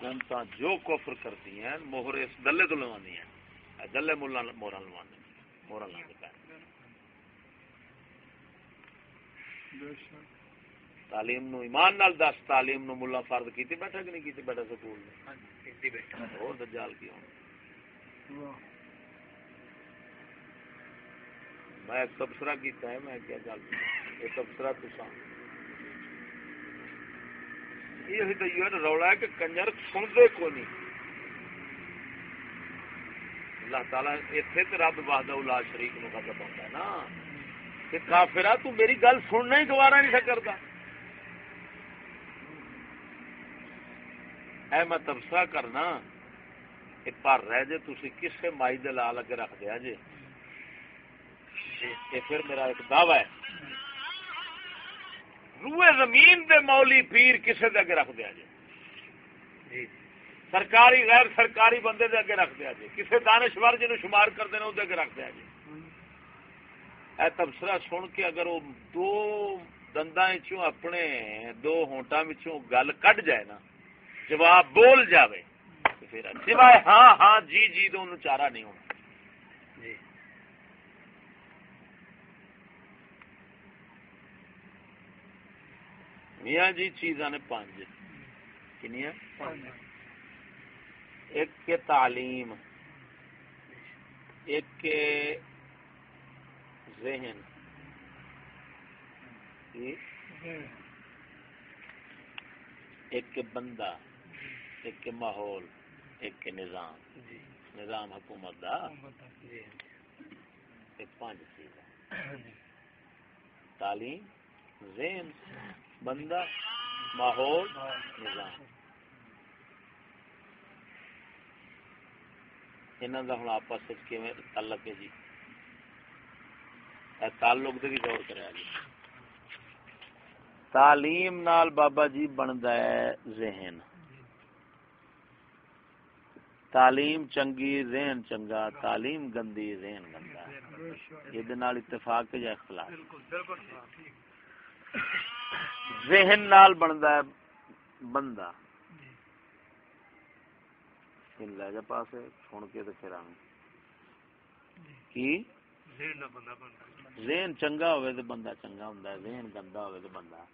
سنتا جو کفر کرتی ہیں موہر اس دلے تو لوانی ہیں دلے مولا مورا لوانے مورا لانے پہ تعلیم نو ایمان نال دس تعلیم نو ملا فرض کیتی بیٹھا کہ نہیں کیتی بیٹھا سکول نے اور دجال کی ہوں میں ایک تبصرہ کیتا ہے میں کیا گل یہ تبصرہ تو یہ ہی تو یہ رولا ہے کہ کنجر سنتے کو نہیں اللہ تعالیٰ اتنے تو رب واہدہ الا شریف نو غضب ہوتا ہے نا۔ کہ کافرا تو میری گل سننا ہی گوارا نہیں سکتا اے میں تبصرہ کرنا پر رہ جے تھی کسے مائی دے لا لگے رکھ دیا جی یہ پھر میرا ایک دعوی ہے۔ روئے زمین دے مولی پیر کسے دے اگے رکھ دیا جی جی۔ سرکاری غیر سرکاری بندے دے اگے رکھ دیا جی۔ کسے دانشور جنہوں شمار کر دینا وہ اگے رکھ دیا جی۔ اے تبصرہ سن کے اگر وہ دو دندا اپنے دو ہونٹا گل کٹ جائے نا جواب بول جاوے پھر سوائے ہاں ہاں جی جی تو انہوں چارہ نہیں ہونا۔ جی۔ میاں جی چیزاں نے پانچ کنیا ایک کے تعلیم ایک کے ذہن ایک کے بندہ ایک کے ماحول ایک کے نظام جی۔ نظام حکومت دا جی۔ ایک پانچ چیز جی۔ تعلیم ذہن بندہ ماحول نظام انہوں کا ہوں آپس تعلق ہے جی تعلق بھی غور کرا جی تعلیم نال بابا جی بنتا ہے ذہن تعلیم چنگی ذہن چنگا تعلیم گندی ذہن گندا یہ اتفاق یا اختلاف ذہن نال بنتا ہے بندہ لے جا پاس سن کے تو پھر کی ذہن چنگا ہوئے تو بندہ چنگا ہوں ذہن گندا ہوئے تو بندہ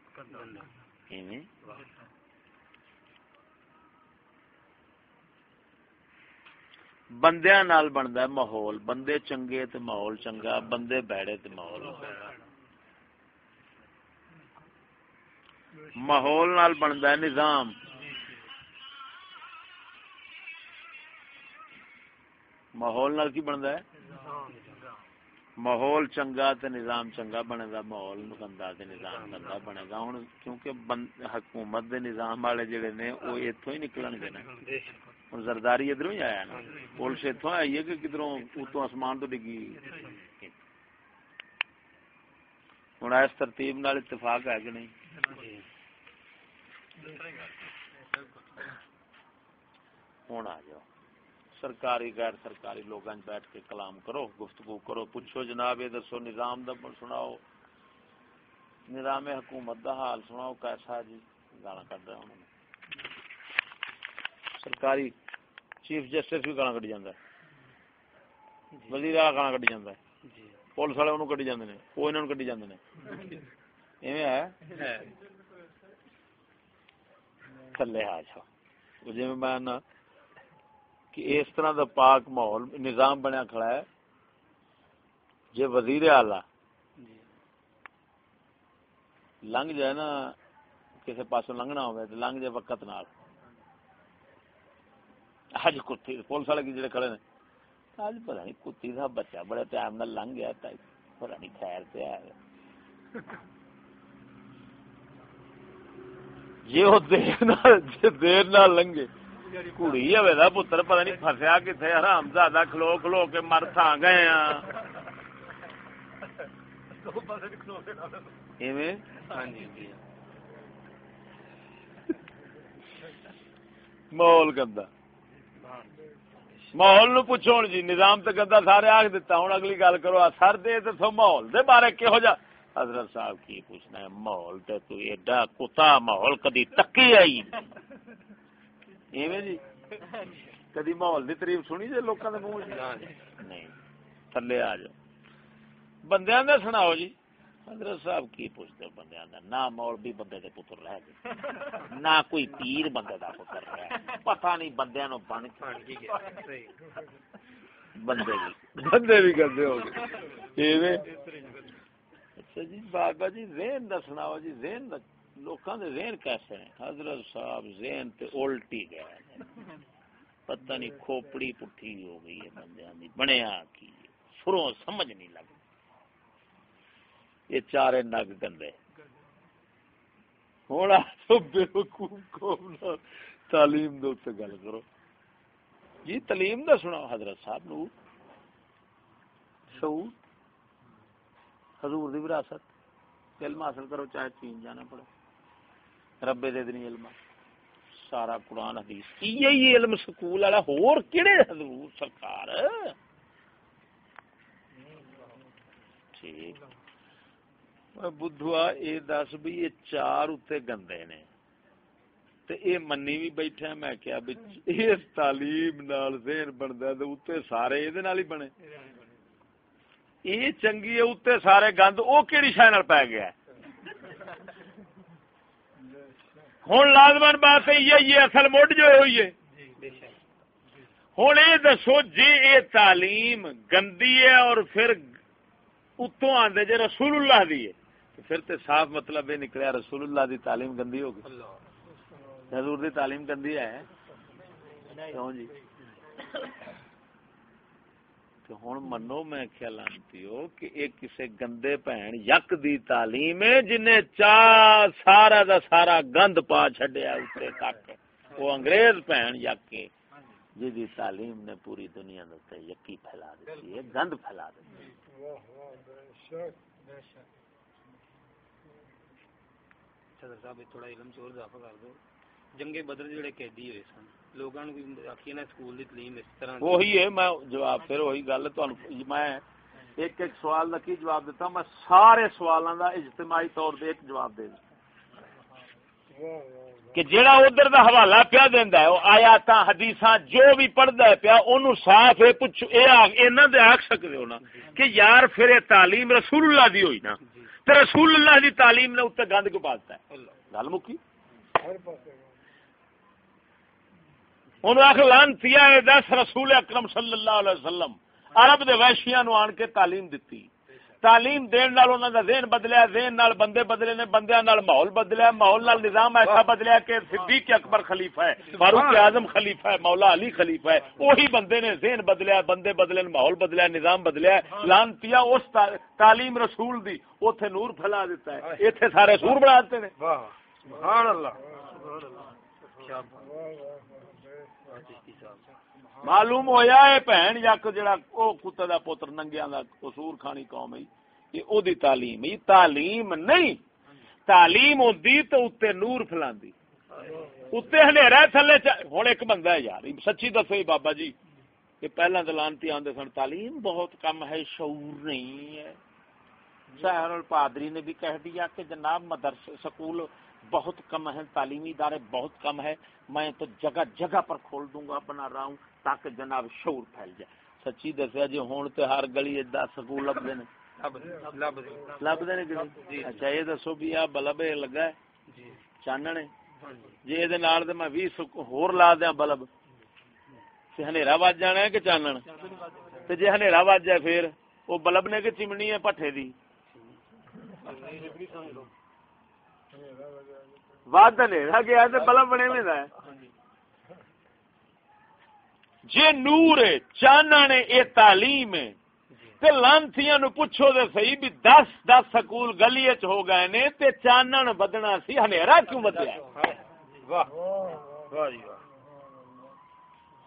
بندیا نال بنتا ہے ماحول بندے چنگے تو ماحول چنگا بندے بیڑے تو ماحول ماحول نال بنتا ہے نظام ماحول نال کی بنتا ہے؟ ماحول چنگا تے نظام چنگا بنے گا ماحول گندا تے نظام گندا بنے گا ہوں کیونکہ حکومت دے نظام والے جڑے نے، وہ اتوں ہی نکلن گے نا۔ ہوں زرداری ادھر ہی آیا نا۔ پولیس اتوں آئی ہے کہ کدھروں اتوں آسمان تو ڈگی؟ ہوں اس ترتیب نال اتفاق ہے کہ نہیں؟ ہوں آ جاؤ۔ سرکاری غیر سرکاری لوگ بیٹھ کے کلام کرو گفتگو کرو پوچھو جناب یہ دسو نظام دا سناؤ نظام حکومت دا حال سناؤ کیسا جی؟ گالا کٹ رہا انہوں نے سرکاری چیف جسٹس بھی گالا کٹی جانا وزیر والا گالا کٹی جانا پولیس والے انہوں کٹی جانے وہ انہوں کٹی جانے ایویں ہے؟ تھلے آ جاؤ۔ جی میں کہ اس طرح دا پاک ماحول، نظام بنیا کھڑا ہے۔ جی وزیر آلہ لنگ جائے نا کسی پاس لنگنا ہو لنگ جائے وقت نال۔ اج کتی پولیس والے جڑے کھڑے نے اج پتا نہیں کتی کا بچہ بڑے ٹائم نال لنگ گیا پتا نہیں خیر پہ آیا جی وہ دیر نہ لنگے۔ کڑی ہوئے دا پتر پتہ نہیں پھسیا کتنے حرام زیادہ کھلو کھلو کے مر تھا گئے ماحول گندا ماحول نو پوچھو جی نظام تو گندا سارے آخ دتا ہوں اگلی گل کرو سر دے تو ماحول دے بارے کہو جا حضرت صاحب کی پوچھنا ہے ماحول تے تو ایڈا کتا ماحول کدی تکی آئی ایویں جی؟ کدی ماحول دی تعریف سنی جی لوکاں دے منہ نہ جی۔ نہیں تھلے آ جاؤ۔ بندیاں دا سناؤ جی۔ حضرت صاحب کی پوچھتے ہو بندیاں دا نہ مولوی بندے دے پتر رہ گئے۔ نہ کوئی پیر بندے دا پتر رہ پتہ نہیں بندیاں نو بن کے بندے بھی۔ بندے بھی گندے ہو گئے۔ ایویں۔ اچھا جی بابا جی ذہن دا سناؤ جی ذہن دا لوکاں دے ذہن کیسے ہیں؟ حضرت صاحب ذہن تے الٹی گئے پتہ نہیں کھوپڑی پٹھی ہو گئی ہے بندیاں دی، بنیا کی سروں سمجھ نہیں لگ۔ یہ چارے نگ گندے۔ ہوں تو بیوقوف قوم نال تعلیم دے اتنے گل کرو۔ جی تعلیم دا سناؤ، حضرت صاحب نو شعور حضور دی وراثت۔ علم حاصل کرو، چاہے چین جانا پڑے۔ ربے دے دنی علم. سارا قرآن حدیث. یہی علم سکول والا ہور کیڑے حضور سرکار؟ ٹھیک. بدھوا اے دس بھی یہ چار اتنے گندے نے. تے اے منی بھی بیٹھا میں کیا اس تعلیم نال ذہن بندا تے اتنے سارے اے نال ہی بنے. اے چنگی ہے اتنے سارے گند او کیڑی شے نال پے گیا ہن لازمن بات ہے یہ یہ اصل مڈ جو ہوئی ہے۔ شک۔ ہوں یہ دسو جی یہ تعلیم گندی ہے اور پھر اتوں آدھے جی رسول اللہ دی ہے۔ پھر تے صاف مطلب یہ نکلیا رسول اللہ دی تعلیم گندی ہوگی۔ اللہ۔ حضور دی تعلیم گندی ہے۔ کیوں جی؟ ہوں منو میں خیال آنتی ہو کہ ایک کسے گندے بہن یک دی تعلیم ہے جنہیں چا سارا دا سارا گند پا چڈیا اتنے تک۔ وہ انگریز بہن یک جی دی تعلیم نے پوری دنیا دے یقی پھیلا دیتی ہے، گند پھیلا دیتی ہے۔ صدر صاحب تھوڑا علم چور اضافہ کر دو۔ جنگے بدر جڑے قیدی ہوئے سن لوگاں نوں کوئی آکھیے نا سکول دی تعلیم اس طرح دی- وہی ہے میں جواب پھر وہی گل تہن میں ایک ایک سوال کا کی جواب دیتا میں سارے سوالوں کا اجتماعی طور پہ ایک جواب دے کہ جیڑا ادھر دا حوالہ پیا دیندا ہے او آیات حدیثاں جو بھی پڑھدا ہے پیا اونوں صاف ہے پوچھ اے انہاں دے آکھ سکدے ہو نا کہ یار پھر تعلیم رسول اللہ دی ہوئی نا تے رسول اللہ دی تعلیم نے اوتے گند کو پاتا ہے گل مکی انہوں آخ لانتیا ہے، دس رسول اکرم صلی اللہ علیہ وسلم۔ عرب دے ویشیاں نو آن کے تعلیم دیتی تعلیم دین نال انہاں دا ذہن بدلیا، ذہن نال بندے بدلے نے، بندیاں نال ماحول بدلیا۔ ماحول نال نظام ایسا بدلیا کہ صدیق اکبر خلیفہ ہے، فاروق اعظم خلیفہ ہے، مولا علی خلیفہ ہے۔ وہی بندے نے ذہن بدلیا، بندے بدلے نے ماحول بدلیا، نظام بدلیا لانتیا اس تعلیم رسول دی، اوتھے نور پھیلا دیتا ہے۔ ایتھے سارے سور بنا دیتے نے۔ واہ، سبحان اللہ کیا بات واہ چشتی صاحب معلوم ہویا ہے بہن یک جڑا او کتے دا پتر ننگیاں دا قصور کھانی قوم ہے، یہ او دی تعلیم ہے تعلیم نہیں۔ تعلیم ہوندی تے اوتے نور پھلاندی۔ اوتے ہنیرا تھلے چ- ہن ایک بندہ ہے یار، سچی دسو بابا جی کہ پہلا دلانتی آندے سن، تعلیم بہت کم ہے، شعور نہیں ہے۔ شہر الپادری نے بھی کہہ دیا کہ جناب مدرسے سکول بہت کم ہے تعلیمی ادارے بہت کم ہے میں تو جگہ جگہ پر کھول دوں گا بنا رہا ہوں تاکہ جناب شعور پھیل جائے۔ سچی دسیا جی ہوں تو ہر گلی دس سکول لبتے ہیں لب لب لبتے ہیں اچھا یہ دسو بھی آ بلب لگا ہے۔ چاننے جی یہ نال تے میں 20 ہور لا دیاں بلب۔ ہنیرا وج جانا ہے کہ چانن؟ تے جے ہنیرا وج جائے پھر، وہ بلب نے کہ چمنی ہے پٹھے دی؟ ود ہنیرا گیا تے بلب بنے میں ہے جے نور ہے چانن ہے اے تعلیم ہے تے لانتیاں نو پوچھو تے صحیح بھی 10 10 سکول گلی وچ ہو گئے نے تے چانن بدنا سی ہنیرا کیوں بدیا واہ واہ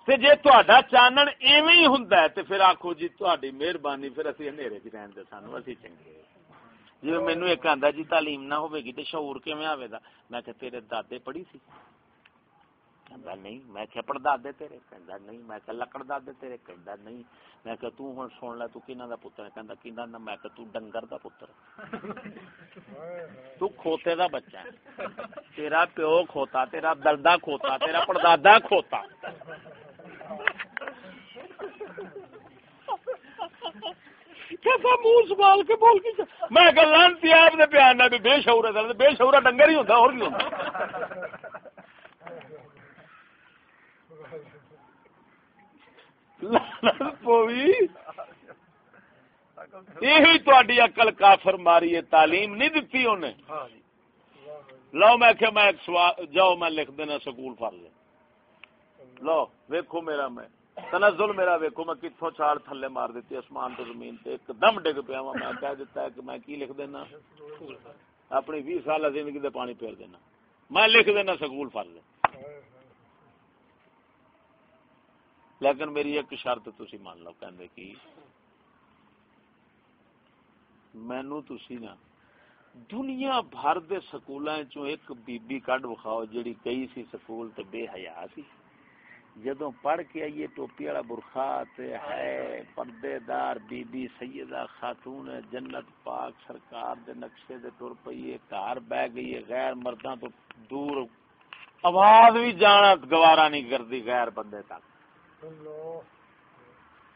تے جے تہاڈا چانن ایویں ہی ہوندا ہے تے پھر آکھو جی تہاڈی مہربانی پھر اسی ہنیرے وچ رہن دے سانو اسی چنگے جی مینوں ایک آندا جی تعلیم نہ ہوے گی تے شعور کیویں آوے گا میں کہ تیرے دادے پڑھی سی کہندا نہیں میں کہ پردادے تیرے کہندا نہیں میں کہ لکڑ دادے تیرے کہندا نہیں میں کہ تو ہن سن لے تو کیناں دا پتر ہے کہندا کیناں دا میں کہ تو ڈنگر دا پتر تو کھوتے دا بچہ ہے تیرا پیو کھوتا تیرا دلدا کھوتا تیرا پردادا کھوتا کیسا منہ سنبھال کے بول کے میں کہ لانتی آپ نے بیان نہ بے شعور ہے بے شعور ڈنگر ہی ہوتا اور نہیں ہوتا یہی تاری اقل کافر ماری ہے، تعلیم نہیں دتی انہیں۔ لو میں کہ میں جاؤ میں لکھ دینا سکول فرض لو ویکو میرا میں۔ تنزل میرا ویکو میں کتوں چار تھلے مار دیتی، آسمان تو زمین تے ایک دم ڈگ پیا میں کہہ دیتا ہے کہ میں کی لکھ دینا؟ اپنی بھی سال زندگی دے پانی پھیر دینا۔ میں لکھ دینا سکول فرض لیکن میری ایک شرط تھی مان لو کہ کی مینو تھی نا دنیا بھر دے سکولاں چوں ایک بی بی کڈ وکھاؤ جڑی گئی سی سکول تے بے حیا سی۔ جدو پڑھ کے آئیے ٹوپی والا برخا ہے پردے دار بی بی سیدہ خاتون جنت پاک سرکار دے نقشے دے ٹر پیے گھر بہ گئی ہے غیر مرداں تو دور۔ آواز بھی جانا گوارا نہیں کرتی غیر بندے تک۔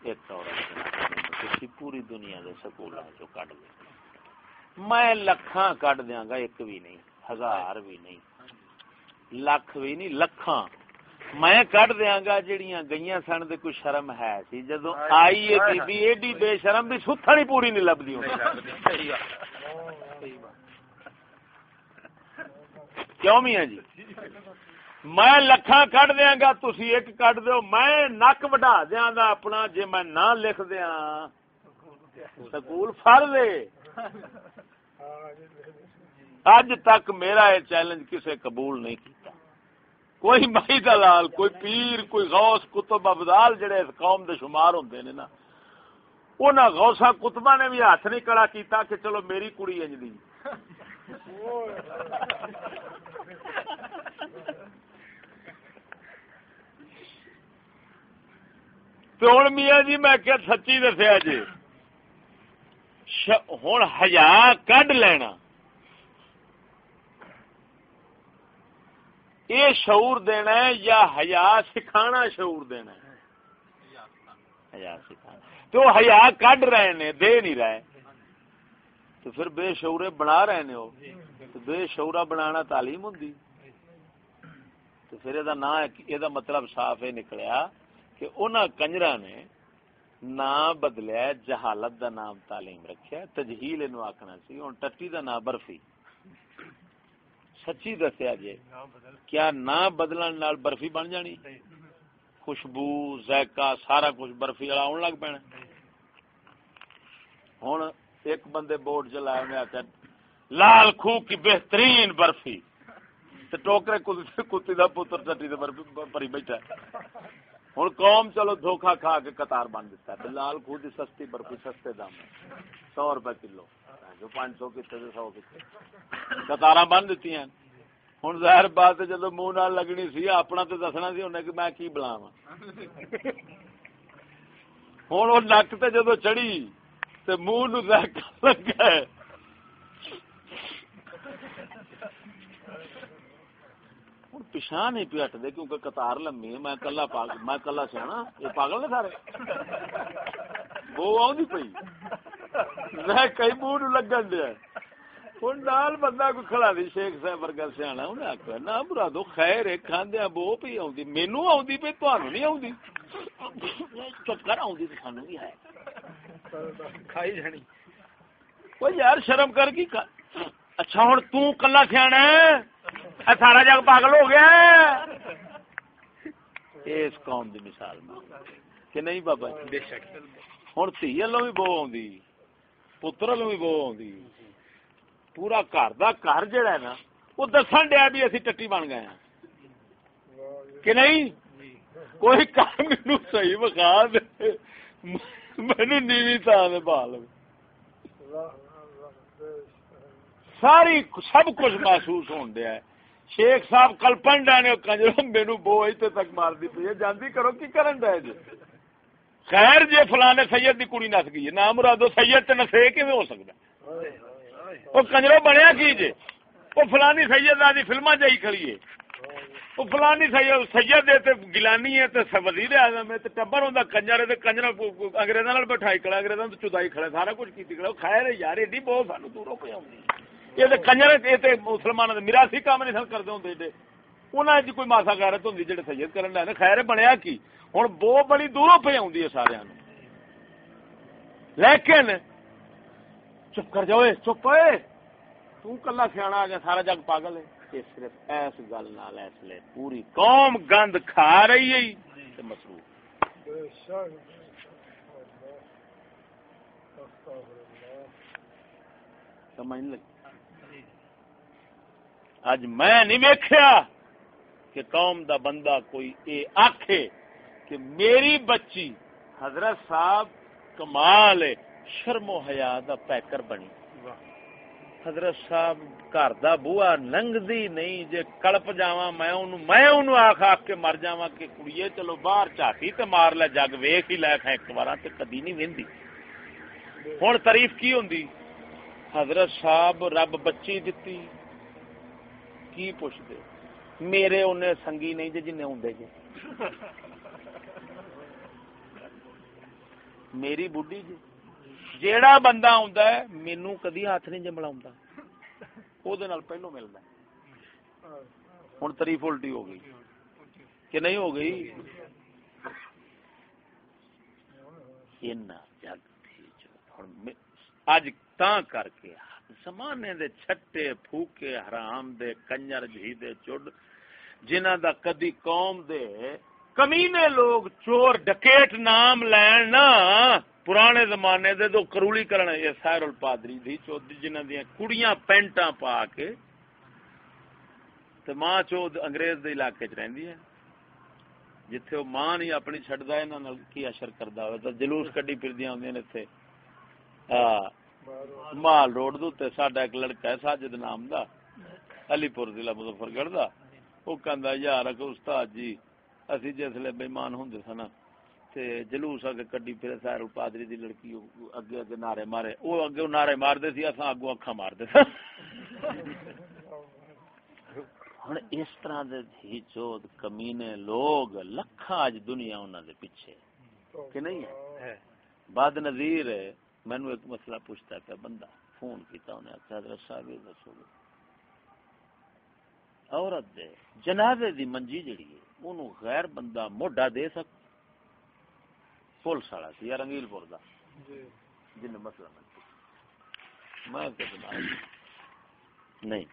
ایک عورت پوری دنیا دے سکول چو کٹ دے۔ میں لکھاں کٹ دیاں گا، ایک بھی نہیں، ہزار بھی نہیں، لکھ بھی نہیں، لکھاں۔ میں کٹ دیا گا جہیا گئی سن تو کوئی شرم ہے سی۔ جدو آئی ہے بی بی ایڈی بے شرم بھی ستھڑی پوری نہیں لبھی کیوں میاں جی؟ میں لکھا کٹ دیا گا تھی ایک کٹ دو میں نک وڈا دیا گا اپنا جی میں نہ لکھ دیا سکول فر دے۔ اج تک میرا یہ چیلنج کسے قبول نہیں کیا کوئی مائی دلال، کوئی پیر، کوئی غوث کتب ابدال جڑے اس قوم دے شمار ہوندے نے نا، انہاں غوثا کتبا نے بھی ہاتھ نہیں کڑا کیتا کہ چلو میری کڑی انج دی۔ تو ہوں میاں جی میں کیا سچی دسیا جی؟ ہوں ہزا کڈ لینا۔ یہ شعور دینا ہے یا حیا سکھانا شعور دینا ہے؟ حیا سکھانا۔ تو حیا کڈ رہے نے، دے نہیں رہے۔ تو پھر بے شعورے بنا رہے نے ہو تو بے شعورا بنانا تعلیم ہوں تو پھر یہ نام یہ مطلب صاف یہ نکلیا کہ انہاں کنجرا نے نام بدلیا، جہالت دا نام تعلیم رکھیا، تجہیل آخنا سی ہوں ٹٹی دا نام برفی۔ سچی دسیا جی۔ کیا نہ بدلن نال برفی بن جانی؟ خوشبو، ذائقہ، سارا کچھ برفی والا آن لگ پینا۔ ہوں ایک بندے بورڈ چلایا انہیں لال خو کی بہترین برفی۔ ٹوکرے کتی کا پتر چٹی برفی پری بیٹھا۔ ہوں قوم چلو دھوکھا کھا کے قطار بن دیتا ہے۔ لال خو کی سستی برفی سستے دام سو روپے کلو۔ جو پانچ سو کتنے سو کتنے قطار بن دیتی ہیں۔ ہوں ظاہر بات جب منہ نال لگنی سی، اپنا تو دسنا سی انہیں کہ میں کی بلاوا ہوں وہ نک تے جدو چڑھی تو منہ نو لگا پچھا نہیں پی ہٹتے کیونکہ قطار لمبی ہے میں کلا پاگل میں کلا سیا یہ پاگل نے سارے وہ آئی پی میں کئی منہ لگن دیا ہوں نال بندہ کوئی کھڑا دی شیخ صاحب ورگا سیا انہیں آخر نہ برا دو خیر کھاندیا بو پی آ مینو آئی پی تمہیں نہیں آئی چپ کر آئی تو سانو بھی ہے کھائی جانی وہ یار شرم کر کی اچھا ہوں تلا سیا سارا جگ پاگل ہو گیا اس قوم دی مثال کہ نہیں بابا جی؟ ہوں تھی والوں بھی بو آ پتر والوں بھی بو آ پورا گھر کا گھر جہا ہے نا وہ دسن دیا بھی اسی ٹٹی بن گئے ہیں کہ نہیں؟ کوئی کام مینو صحیح بخا دے۔ مینو نیوی تھان بال۔ ساری سب کچھ محسوس ہون دیا ہے۔ شیخ صاحب کلپن ڈانے کنجرو جی، میرے بو اتنے تک مار دی پی جاندی کرو، کی کرن ڈے جی؟ خیر جی فلانے سید دی کڑی نس گئی نہ مرادو سید تے نسے کی ہو سکتا وہ کنجرو بنیا کی جی؟ وہ فلانی سید آدھی فلما جائی کھڑی ہے۔ وہ فلانی سید سید ہے تے گلانی ہے تے وزیر اعظم ہے تے ٹبر ہوندا کنجر تے کنجر انگریزاں نال بٹھائی کھڑا، انگریزاں تو چدائی کھڑا، سارا کچھ کیتی کھڑا۔ خیر یار، ایڈی بہت سانو دوروں پہ آوندی یہ تے کنجر یہ تے مسلماناں دے میراثی کام نہیں سن کردے ہوندے ایڈے انہاں دی کوئی ماسا غیرت ہوندی جڑے سید کرن لے خیر بنیا کی؟ ہن بو بڑی دوروں پہ آوندی ہے سارے لیکن چپ کر جاؤ چپ ہوئے تو کلا سیاح آ گیا سارا جگ پاگل ہے۔ کہ صرف ایس گل نال اس لیے پوری قوم گند کھا رہی ہے۔ مصروف۔ سمجھ لگی۔ اج میں نہیں ویکھیا کہ قوم دا بندہ کوئی اے آکھے کہ میری بچی حضرت صاحب کمال ہے، شرم و حیا دا پیکر بنی۔ حضرت صاحب گھر دا بوا لنگدی نہیں، جے کلپ جاواں میں اونوں میں اونوں آکھ آکھ کے مر جاواں کہ کڑیے چلو باہر چاٹی تے مار لے، جگ ویکھ ہی لے کھا ایک بار تے کدی نہیں ویندی۔ ہن تعریف کی ہوندی؟ حضرت صاحب رب بچی دتی۔ کی پوچھ دے میرے انہیں سنگی نہیں جی، جے جن ہوندے جے جی۔ میری بڈھی جی۔ جیڑا بندہ آندا ہے مینوں کدی ہاتھ نہیں جملا او دے نال پہلو ملدا ہن تعریف الٹی ہو گئی۔ کہ نہیں ہو گئی؟ اج تا کر کے زمانے دے چھٹے، پھوکے، حرام دے، کنجر، جھی دے، چڈ جنہ دا کدی قوم دے کمینے لوگ چور، ڈکیٹ نام لین نا، پرانے زمانے دے دو کرولی کرنا یہ سائر الپادری دی، چود جنہ دیا کڑیاں پینٹاں پا کے، تے ماں چود انگریز دے علاقے چ رہندی ہے، جتھے وہ ماں نہیں، اپنی چھڑدا ہے، انہاں نال کی اشر کردا ہوے تے جلوس کڈی پھردیاں ہوندیاں نے تے ہاں مال روڈ دے تے ساڈا ایک لڑکا ہے ساجد نام دا علی پور ضلع مظفر گڑھ دا۔ وہ کہندا یار کہ استاد جی اسی جسلے بےمان ہوں سن جلوس اگے کڈی پھر سیر پادری دی لڑکی اگے اگے نعرے مارے۔ وہ اگے نعرے مارتے سی اصا اگو اکھا مارتے سن۔ ہوں اس طرح دے دھی چوت کمینے لوگ لکھاں اج دنیا انہاں دے پیچھے کہ نہیں ہے؟ بد نظیر مینو ایک مسئلہ پوچھتا پیا بندہ فون کیتا انہیں آخر حضرت صاحب دسو۔ گے عورت دے جنازے دی منجی جڑی ہے اونوں غیر بندہ موڈا دے سک۔ پولیس والا سی یا رنگیل پور دا۔ جی۔ جن مسئلہ میں نہیں۔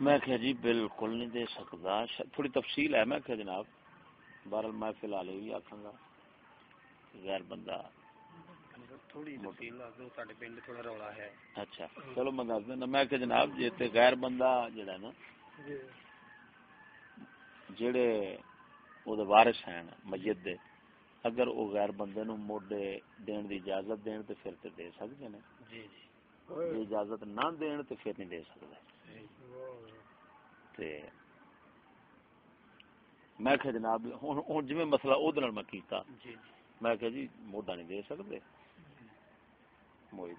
میں کہ جی بالکل نہیں دے سکتا تھوڑی تفصیل ہے میں کہ جناب بہرحال میں فی الحال یہ آخا گا۔ غیر بندہ۔ اچھا چلو میں دس دینا۔ میں کہ جناب جی غیر بندہ جڑا نا جی۔ جڑے او دے وارث ہیں مسجد دے اگر او غیر بندے نو موڈے دین دی اجازت دین تے پھر تے دے سکدے نے۔ جی جی۔ اجازت نہ دین تے پھر نہیں دے سکدے۔ تے میں کہ جناب ہن جویں مسئلہ او دے نال میں کیتا۔ جی۔ میں کہ جی موڈا نہیں دے موئی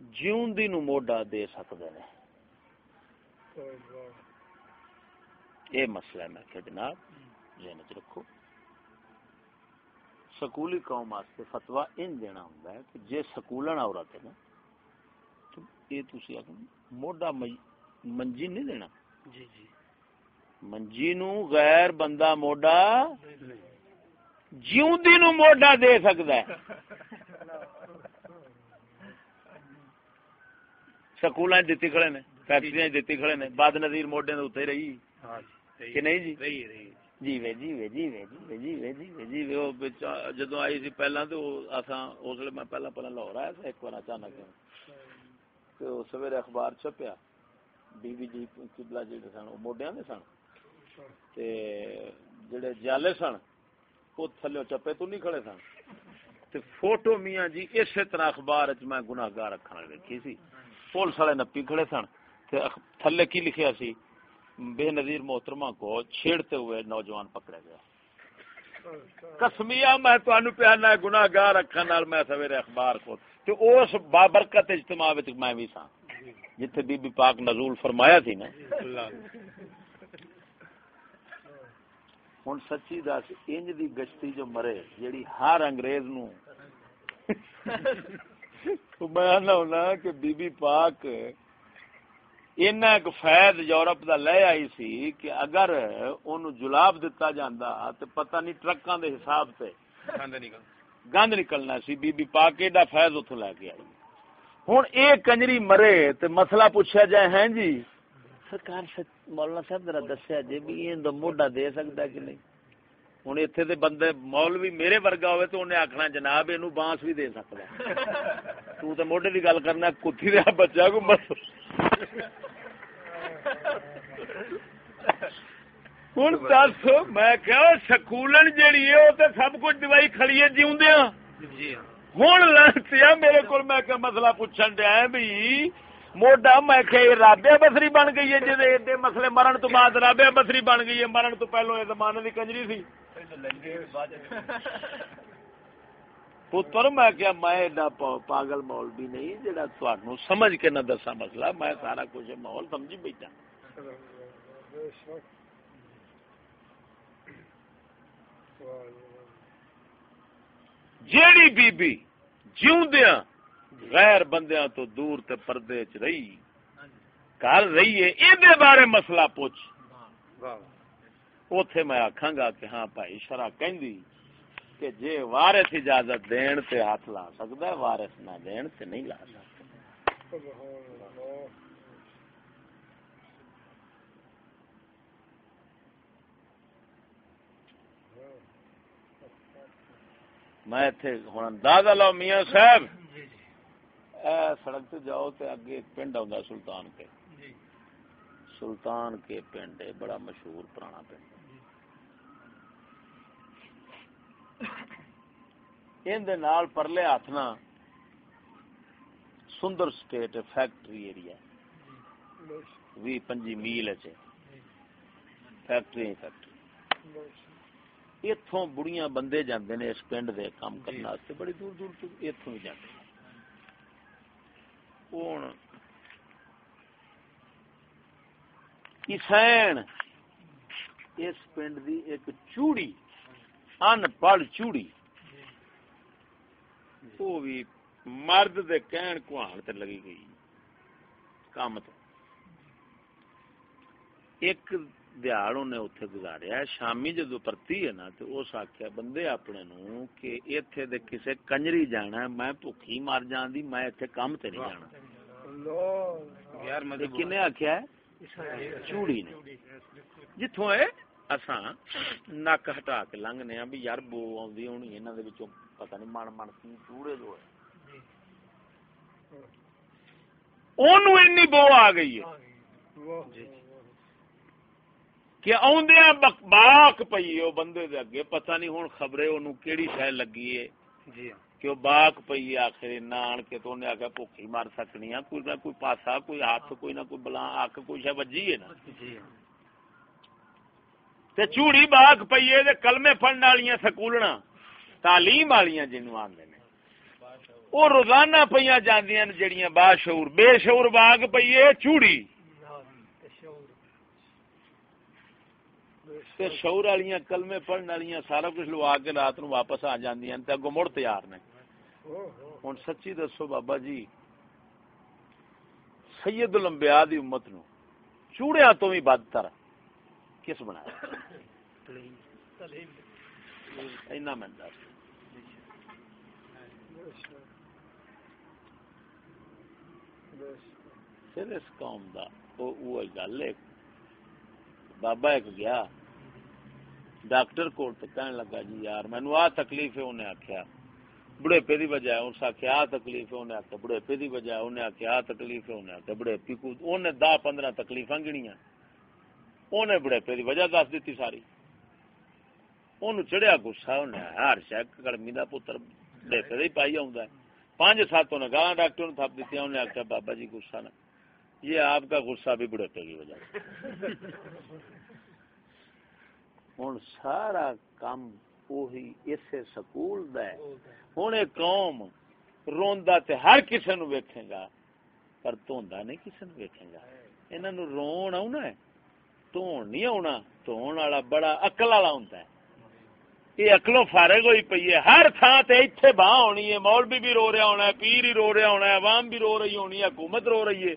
جیون دی نو موڈا دے سکدے نے یہ مسئلہ ہے۔ میں کہ جناب ذہن چ رکھو۔ سکولی قوم واسطے فتوا ان دینا ہوں کہ جے سکولن عورت ہے نا تو یہ تھی موڈا منجی نہیں دینا۔ جی جی۔ منجی نو غیر بندہ موڈا جیوندی نو موڈا دے سکتا ہے۔ سکول دیتی کھڑے نے فیکٹری دیتی کھڑے نے بعد نظیر موڈے اتنے رہی۔ ہاں جی کہ نہیں جی؟ جی وے جی وے جی وے جی وے جی وے جی وے جی وے۔ جدو آئی سی پہلا تو اساں اس لیے میں پہلا پہلا لاہور آیا ایک بار اچانک۔ تو سویرے اخبار چھپیا بی بی جی قبلہ جڑے سن موڈیاں دے سن۔ تے جڑے جالے سن وہ تھلے چپے تو نہیں کھڑے سن۔ تے فوٹو میاں جی اسی طرح اخبار وچ میں گناہگار رکھن ویکھی سی۔ پولیس والے نپی کھڑے سن۔ تے تھلے کی لکھیا سی؟ بے نظیر محترمہ کو چھیڑتے ہوئے نوجوان پکڑے گیا۔ کسمیا میں تہن پیانا گناگار رکھنے نال میں سویرے اخبار کو۔ تے اس بابرکت اجتماع وچ میں بھی سا جتھے بی بی پاک نزول فرمایا تھی نا۔ ہوں سچی دس انج دی گشتی جو مرے جیڑی ہر انگریز نو میں ہونا کہ بی بی پاک اینا ایک فیض یورپ دا لے آئی سی کہ اگر اونوں جلاب دتا جاندا تے پتہ نہیں ٹرکاں دے حساب تے گند نکلنا سی بی بی پاک ایڈا فیض اتوں لے کے آئی۔ ہوں اے کنجری مرے تے مسئلہ پوچھا جائے ہیں جی؟ سرکار مولانا صاحب ذرا دسیا جی بھی یہ موڈا دے سکتا کہ نہیں ہوں اتنے دے بندے مولوی میرے ورگا ہوئے تو انہیں آخنا جناب یہ بانس بھی دے سکتا تو تے موڈے کی گل کرنا کتھی دیا بچہ کو مس ہوں دس میں کہ سکولن جیڑی ہے وہ تو سب کچھ دوائی کھڑی ہے جیوندیا ہوں لیا میرے کو میں مسئلہ پوچھن دیا بھی موڈا میں کہ بسری بن گئی ہے جی مسئلے مرن تو بعد رابیا بسری بن گئی ہے۔ مرن تو پہلو یہ زمانے کی کنجری سی۔ پتر، میں کیا میں ایڈا پاگل مول بھی نہیں، جڑا تھانوں سمجھ کے نہ دسا مسئلہ، میں سارا کچھ ماحول سمجھی بیٹھا۔ جیڑی بی بی جیوندیاں غیر بندیاں تو دور تے پردے چ رہی۔ کر رہی ہے یہ بارے مسئلہ پوچھ۔ اوتھے میں آکھاں گا کہ ہاں بھائی، شرع کہندی کہ جے وارث اجازت دین تے ہاتھ لا سکدا ہے، وارث نہ دین تے نہیں لا سکدا۔ میں اتنے ہوں اندازہ لو میاں صاحب۔ اے سڑک سے جاؤ تے اگے ایک پنڈ آ سلطان کے۔ سلطان کے پنڈ ہے بڑا مشہور پرانا پنڈ۔ نال پرلے ہاتھ نا سندر سٹیٹ فیکٹری ایریا بھی پنجی میل فیکٹری فیکٹری۔ اتوں بڑیاں بندے جاندے نے اس پنڈ دے کام کرنے واسطے بڑی دور دور تو اتوں ہی جاندے۔ کون کسین اس پنڈ دی ایک چوڑی ان پڑھ چوڑی وہ بھی مرد دے کہن کوہان تے لگی گئی کام تے ایک دیہڑ انہیں اتنے گزاریا شامی جدو پرتی ہے نا تو اس آخیا بندے اپنے نو کہ اتنے دے کسے کنجری جانا ہے میں بھوکی مار جان دی میں اتنے کام تے نہیں جانا کنے آخیا چوڑی نے جتوں ہے اساں نک ہٹا کے لنگنے ہاں بھی یار بو آندی ہونی انہاں دے وچوں پتہ نہیں من من کی چوڑے جو ہے اونوں اتنی بو آ گئی ہے کہ آدھا باق پی وہ بندے دے اگے پتہ نہیں ہوں خبرے انہوں کیڑی شہ لگی ہے جی کہ وہ باق پی آخر نہ آن کے تو انہیں آخر بھوکی مار سکنی ہے کوئی نہ کوئی پاسا کوئی ہاتھ کوئی نہ کوئی بلا آک کوئی شہ بجی ہے نا۔ جی تے چوڑی باغ پیے دے کلمے پڑھنے والی سکولنا تعلیم والی جنوب آدھے نے۔ وہ روزانہ پہ جاندیاں جڑیاں باشعور بے شعور باغ پیے چوڑی۔ شعور والی کلمے پڑھنے والی سارا کچھ لوا کے رات نو واپس آ جاندیاں تے اگوں مڑ تیار نے۔ ہن سچی دسو بابا جی سید الانبیاء دی امت نو چوڑیاں تو بھی بدتر کس بنایا؟ میں پھر اس قوم دا وہ گل بابا ایک گیا۔ ڈاکٹر کو کہنے لگا جی یار مینو آ تکلیف ہے، انہیں آخیا بڑھےپے کی وجہ اس آخیا آ تکلیف ہے، انہیں آخیا بڑھےپے کی وجہ انہیں آخیا آ تکلیف ہے، انہیں آخیا بڑھےپی کو انہیں دہ پندرہ تکلیف گنیاں۔ انہیں بڑھےپے کی وجہ دس دیتی ساری۔ ان چڑھیا گسا، انہیں ہر شہ کڑمی کا پتر بڑھےپے ہی پائی آ پانچ ساتوں نے گالا ڈاکٹر نے تھپ دیتی انہوں نے آخیا بابا جی غصہ نہ۔ یہ آپ کا غصہ بھی بڑھوتے کی وجہ۔ ہوں سارا کام وہی اسے سکول دا ہے۔ ہوں ایک قوم روندا تے ہر کسی نو ویکھے گا پر توندا نہیں کسی نو ویکھے گا۔ انہاں نو رون آنا ہے نہیں آنا والا بڑا عقل والا ہوندا ہے۔ یہ اکلو فارغ ہوئی پی ہے ہر تھان تے ایتھے باہ ہونی ہے مولوی بھی رو رہا ہونا ہے پیر ہی رو رہا ہونا ہے عوام بھی رو رہی ہونی ہے حکومت رو رہی ہے۔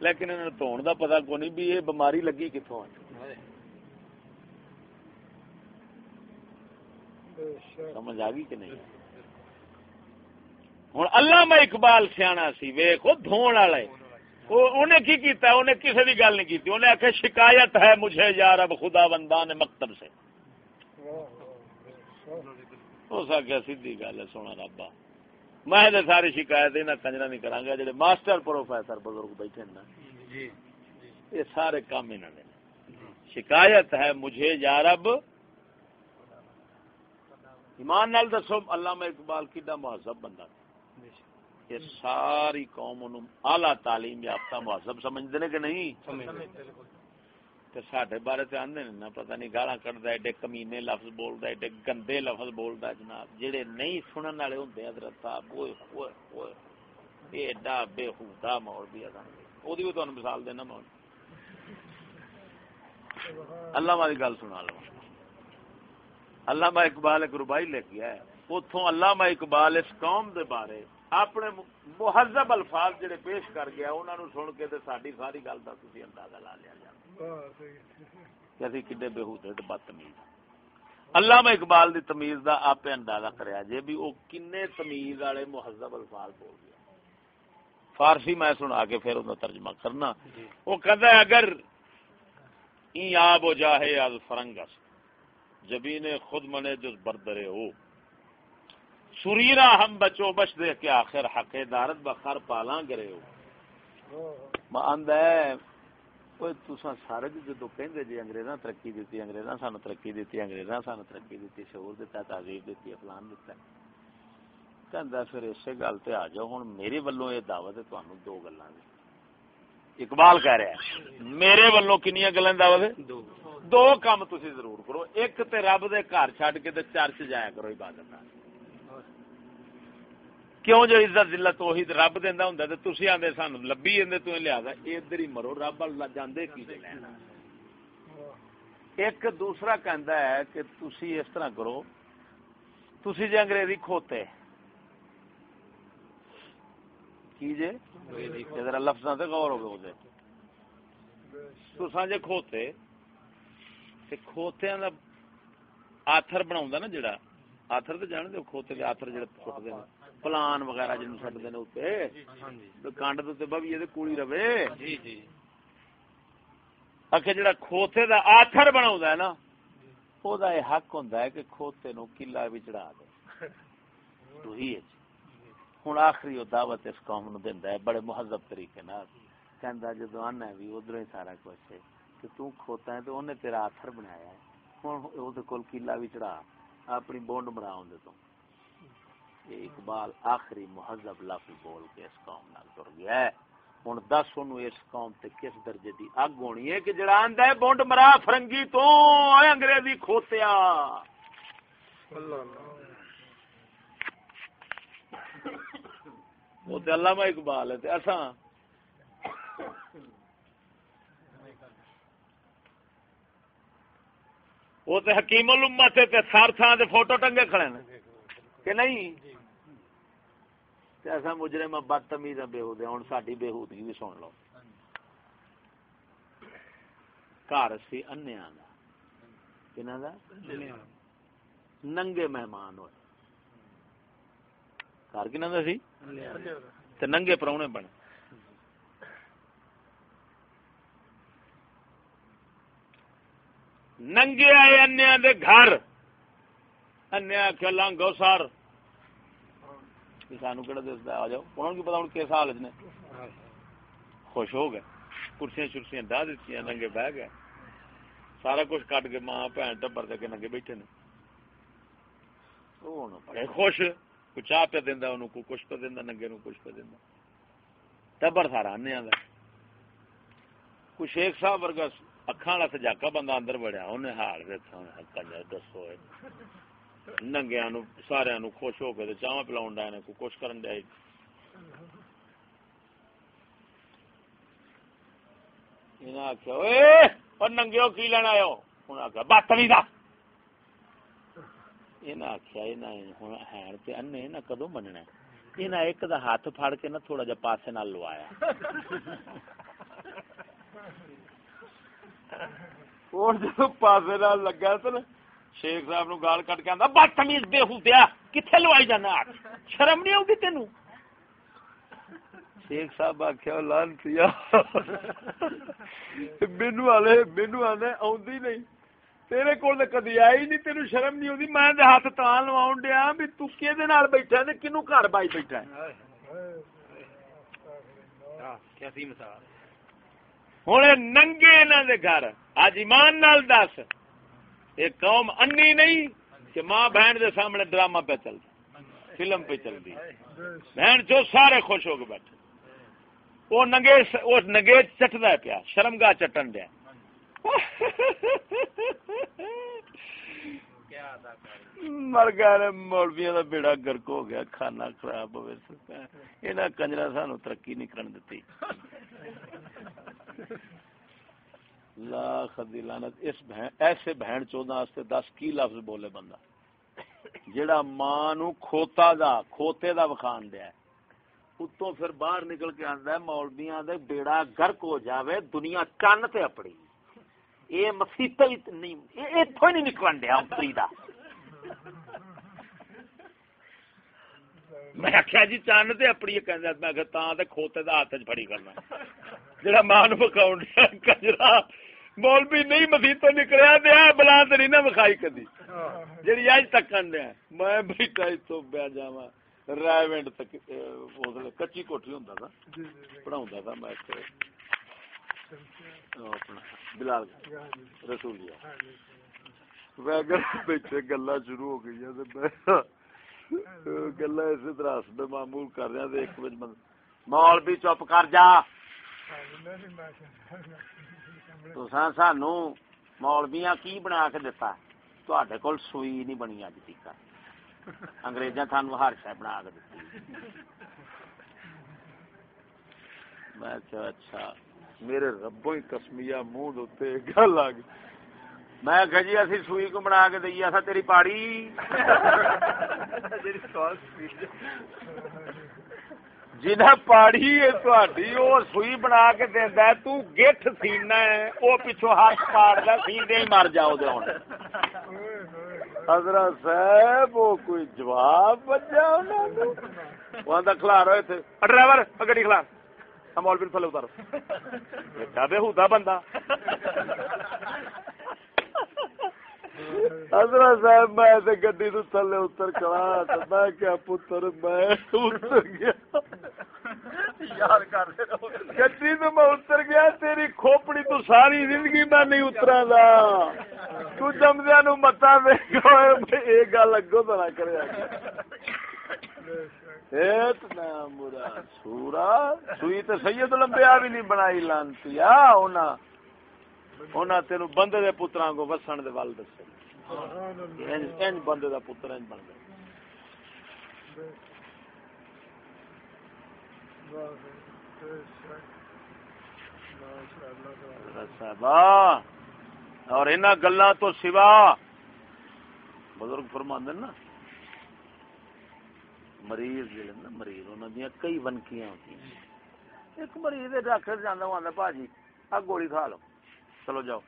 لیکن انہوں نے دھون دا پتہ کو نہیں بھی یہ بیماری لگی کتوں ہے سمجھ آ گئی کہ نہیں؟ ہوں علامہ اقبال سیاح سی ویخ وہ دھون والے۔ انہیں کی کیتا انہیں کسی کی گل نہیں کی انہیں آخر شکایت ہے مجھے یار اب خدا بندان مکتب سے۔ ہو سیدھی گل ہے سونا رابا۔ میں تو ساری شکایت یہاں کنجرا نہیں کرا گا جی ماسٹر پروفیسر بزرگ بیٹھے نا۔ جی۔ یہ سارے کام انہوں نے۔ شکایت ہے مجھے یار اب ایمان نال دسو علامہ اقبال کڈا مہذب بندہ یہ ساری قوم اعلی تعلیم یافتہ مہذب سمجھتے ہیں کہ نہیں؟ سڈے بارے تو آدھے نا پتہ نہیں گالا کٹتا ایڈے کمینے لفظ بولتا ایڈے گندے لفظ بولتا جناب جہے نہیں سنن والے ہوں حضرت صاحب ایڈا بے خودا موڑ بھی وہ بھی تمہیں مثال دینا موڑ اللہ ماری گل سنا لو۔ علامہ اقبال ایک ربائی لے گیا ہے۔ اتوں علامہ اقبال اس قوم دے بارے اپنے مہذب الفاظ جڑے پیش کر گیا انہوں نے سن کے ساری ساری گل کا تھی اندازہ لا لیا جائے کڈے بےحودے بدتمیز۔ علامہ اقبال دی تمیز دا آپ اندازہ کریا جے بھی وہ کنے تمیز والے مہذب الفاظ بول گیا فارسی میں سنا کے پھر انہوں ترجمہ کرنا۔ جی۔ وہ کہتا ہے اگر این آب و جاہے از فرنگس جبین خود منے جز بردرے ہو۔ سریرا ہم بچو بچ دے کے آخر حق دارت بخار پالاں گرے ہو۔ ماند ہے کوئی تسا سارے جدو کہ جی انگریزاں ترقی دیتی، انگریزاں سانو ترقی دیتی، انگریزاں سانو ترقی دیتی، شعور دیتا تہذیب دیتی فلان دیتا۔ کہندا پھر اسی گل تے آ جاؤ، ہن میرے ولوں یہ دعوت ہے تانوں دو گلاں دی اقبال کہہ رہا ہے میرے ولوں کنیاں گلاں دعوت ہے دو۔ کام تسی ضرور کرو۔ ایک تے رب دے گھر چھڈ کے تے چرچ جایا کرو عبادت کیوں جو عزت ذلت وہی رب دینا ہوں تو تھی آدھے سان لبی جی تو لیا ادھر ہی مرو۔ رب جانے کی لینا ایک دوسرا کہندا ہے کہ تسی اس طرح کرو۔ تسی جے انگریزی کھوتے کی جے ذرا لفظاں تے غور ہو گئے تساں جے کھوتے تے کھوتیاں دا آتھر بناوندا نا جڑا آتھر تے جان دے کھوتے دے آتھر جڑے پھٹ دے پلان وغیرہ جن سٹتے ہیں اتنے کنڈ تو بویے کوڑی رہے۔ جی جی۔ آخر جڑا کھوتے دا آتھر بنا ہے نا وہ حق ہوں کہ کھوتے نو کلا بھی چڑھا دے۔ تو ہی ہوں آخری وہ دعوت اس قوم نو دینا ہے، بڑے مہذب طریقے کہ جدو آنا بھی ادھر ہی سارا کچھ ہے۔ کہ تو کھوتا ہے تو انہیں تیرا آتھر بنایا ہے۔ ہوں وہ کول کلا بھی چڑھا، اپنی بونڈ بنا تو۔ اقبال آخری مہذب لفظ بول کے اس قوم نال تر گیا ہے۔ ہوں دس ان اس قوم تے کس درجے دی اگ ہونی ہے کہ جڑا آندا ہے بونڈ مرا فرنگی تو اے انگریزی کھوتیا۔ اللہ اللہ۔ وہ تے علامہ اقبال ہے تے اساں وہ تے حکیم الامت تے سار تھان دے فوٹو ٹنگے کھڑے نے کہ نہیں؟ ایسا مجرم بدتمیز بےحود ہوں ساری بےحودگی بھی سن لو۔ گھر سی انیا ننگے مہمان ہوئے۔ گھر کن سی ننگے پرونے بنے ننگے آئے انیا دے گھر انیا آخیا لانگو سار سانو کہڑا دستا آ جاؤ انہوں کی پتا ہوں کس حالت نے خوش ہو گئے کرسیاں شرسیاں ڈا دیتی ننگے بہ گئے سارا کچھ کٹ کے ماں بھن ٹبر دے کے ننگے بیٹھے نے بڑے خوش کوئی چاہ پہ دینا انہوں کو کچھ پہ دینا ننگے نو کچھ پہ دینا ٹبر سارا آنے آدھا کوئی شیخ صاحب ورگا اکھاں والا سجاکا بندہ اندر بڑھیا انہیں حال ویکھا کنجر دسو ننگیا نو سارا نو خوش ہو کے چاہ پلاؤ ڈائے کو کچھ کرن ڈائے آخیا ننگے کی لینا آئے انہیں آخیا بدتمیز آخیا ہوں ہے کدو مننا یہاں ایک دا ہاتھ پھڑ کے نا تھوڑا جا پاسے نال لوایا اور جب پاسے نال لگا تو شیخ صاحب نو گال کٹ کے آندا بدتمیز بے ہودیا کتھے لوائی جانا شرم نہیں آؤگی تینوں شیخ صاحب آخیا لانتی مینو والے مینو آنے آدھی نہیں تیرے کول کدی آئی نہیں تین شرم نہیں آتی میں ہاتھ تا لوا دیا بھی تے بیٹھا نے کنو گھر بائی بیٹھا ہوں ننگے انہوں دے گھر اج ایمان نال دس ایک قوم انی نہیں کہ ماں بہن دے سامنے ڈرامہ پہ چلتا فلم پہ چلتی بہن چو سارے خوش ہو کے بیٹھے وہ نگے وہ نگے چٹتا پیا شرم گاہ چٹن دیا مر گیا مولویا کا بیڑا گرک ہو گیا کھانا خراب ہو یہاں کنجرا سانو ترقی نہیں کرن دیتی لاکھ لانت اس ایسے بہن چودہ دس کی لفظ بولے بندہ جڑا ماں نو کھوتا دا کھوتے دا وکھان دیا اتوں پھر باہر نکل کے آندا ہے مولویاں دے بیڑا گرک ہو جاوے دنیا چن تے اپڑی یہ نہیں نکلن دیا اتری دا۔ میں آخیا جی چن تے اپڑی کہ میں کھوتے دا ہاتھ کرنا۔ جڑا ماں پکاؤ کجرا مولوی نہیں نکلیا دیا نہیں نہ وکھائی کدی۔ جی اج تک دیا میں بیٹا تو بیا رائے تک کچی کوٹھی ہوں تھا پڑھاؤں تھا میں بلال، رسولیا۔ بیٹھے گلا شروع ہو گئی گلا اسی طرح بے معمول کر رہے ایک بجے مال بھی چپ کر جا۔ تو سانو مولبیاں کی بنا کے دتا تے کول سوئی نہیں بنی اج تک انگریزاں تھانو ہر شے بنا کے دتی میں اچھا میرے ربوں ہی کسمیا منہ دوتے گل آ گئی۔ میں کہ جی اسی سوئی کو بنا کے دئیے؟ ایسا تیری پاڑی۔ جنہیں پاڑی ہے تھی وہ سوئی بنا کے دینا ہے تو گٹھ سینا ہے وہ پچھو ہاتھ پاڑ دا سین دے مر جاؤ دے ہونے حضرت صاحب وہ کوئی جواب بچا انہوں نے وہاں دا کھلا رہے تھے ڈرائیور گڑی کھلا مولوی تھلے اتارو بے ہوتا بندہ۔ حضرت صاحب میں گڈی تو تھلے اتر کرا میں کیا پتر میں اتر گیا۔ گڈی تو میں اتر گیا تیری کھوپڑی تو ساری زندگی میں نہیں اترا دا تو نو متا دے یہ گل اگو تو نہ کرے سورا سوئی تو سید لمبیا بھی نہیں بنائی لانتی تین بندے دے پترا کو وسن دے ول دسے۔ بندے دا پتر بن گیا اور ان گلا تو سوا بزرگ فرماند نا مریض جڑے نا مریض انہوں دیا کئی ونکیاں ہوتی ہیں۔ ایک مریض ڈاکٹر جانا وہ آدھا بھاجی آ گولی کھا لو چلو جاؤ۔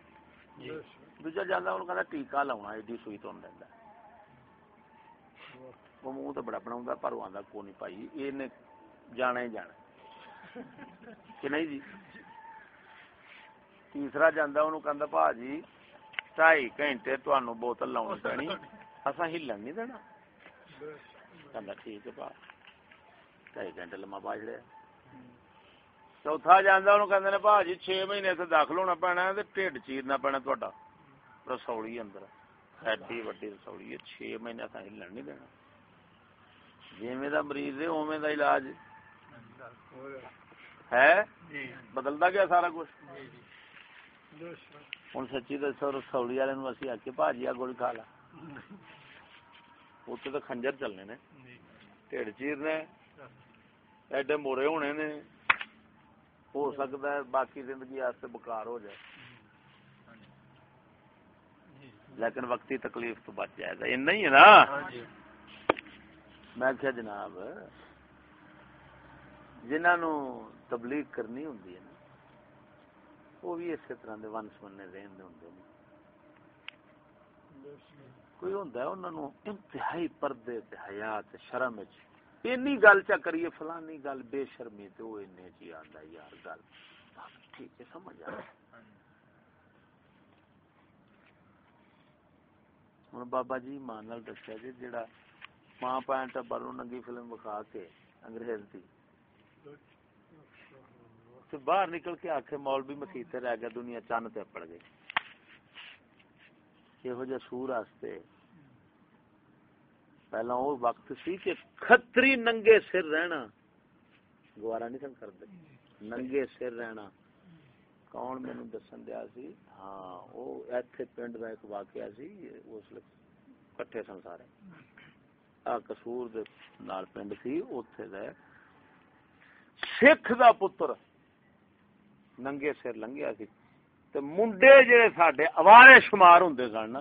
دوجا جانا انہوں کہنا ٹیکا لاؤنا ایڈی سوئی تو لینا وہ منہ تو بڑا بنا پر وہ آدھا کو نہیں پائی یہ جانا ہی جانا۔ کہ نہیں جی؟ تیسرا جانا انہوں کہنا بھاجی ڈائی گھنٹے تمہیں بوتل لاؤنی پینی اصا ہلن نہیں دینا۔ ٹھیک ہے ڈھائی گھنٹے لما پا چڑیا چوتھا جانا انہوں کہ جی چھ مہینے سے داخل ہونا پینا ٹھڈ چیرنا پینا تا رسوڑی اندر۔ ایڈی وڈی رسوڑی ہے مہینے ہلن نہیں دینا۔ جیویں دا مریض ہے اوویں دا علاج۔ ہے؟ بدلتا گیا سارا کچھ؟ ہوں سچی دسو رسولی والے اسی آ کے بھاجی آ گولی کھا لا۔ اتنے تو خنجر چلنے نے۔ ٹھڑ چیرنے ایڈے مورے ہونے نے ہو سکتا ہے باقی زندگی واسطے بکار ہو جائے لیکن وقتی تکلیف تو بچ جائے گا یہ نہیں ہے نا میں کیا جناب جنہوں تبلیغ کرنی ہوں وہ بھی اسی طرح کے ون سمنے رہن ہوں کوئی ہوں انتہائی پردے حیات شرم اینی گل چا کریے، فلانی گل بے شرمی تو وہ این چی جی آتا یار گل۔ ٹھیک ہے، سمجھ آ ہوں بابا جی ماں دسیا جی جہاں ماں پین ٹبر ننگی فلم وکھا کے انگریز کی باہر نکل کے آخ مول بھی مسیطے رہ گیا، دنیا چند تے پڑ گئی۔ یہو جہ سور واسطے پہلا وہ وقت سی کہ کتری ننگے سر رہنا گوارا نہیں سن کرتے ننگے سر رہنا کون مینو دسن دیا سی ہاں وہ ایتھے پنڈ کا ایک واقعہ سی اس لیے کٹھے سن سارے آ کسور دے نال پنڈ سی اوتھے دے سکھ دا پتر ننگے سر لنگیا سی تے منڈے جڑے ساڈے اوارے شمار ہوندے سن نا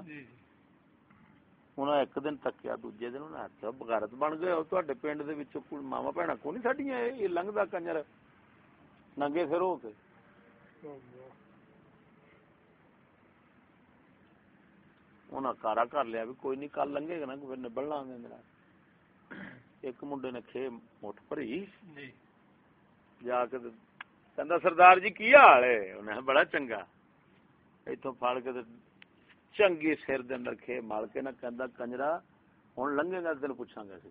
انہاں ایک دن تکیا دوجے دن انہاں آکھیا بغیرت بن گئے او تواڈے پنڈ دے وچوں کوئی ماما بہنا کو نہیں ساڈیاں یہ لنگدا کنجر ننگے سر ہو کے۔ انہاں کارا کر لیا بھی کوئی نہیں کل لنگے گا نا پھر لاں گے میرا ایک منڈے نے کھے مٹھ بھری۔ جا کے کہندا سردار جی کی حال ہے؟ انہیں بڑا چنگا۔ ایتھوں پھڑ کے چنگی سر دے اندر کھے مال کے نہ کہندا کنجرا ہن لنگے گا تینوں پوچھاں گا سی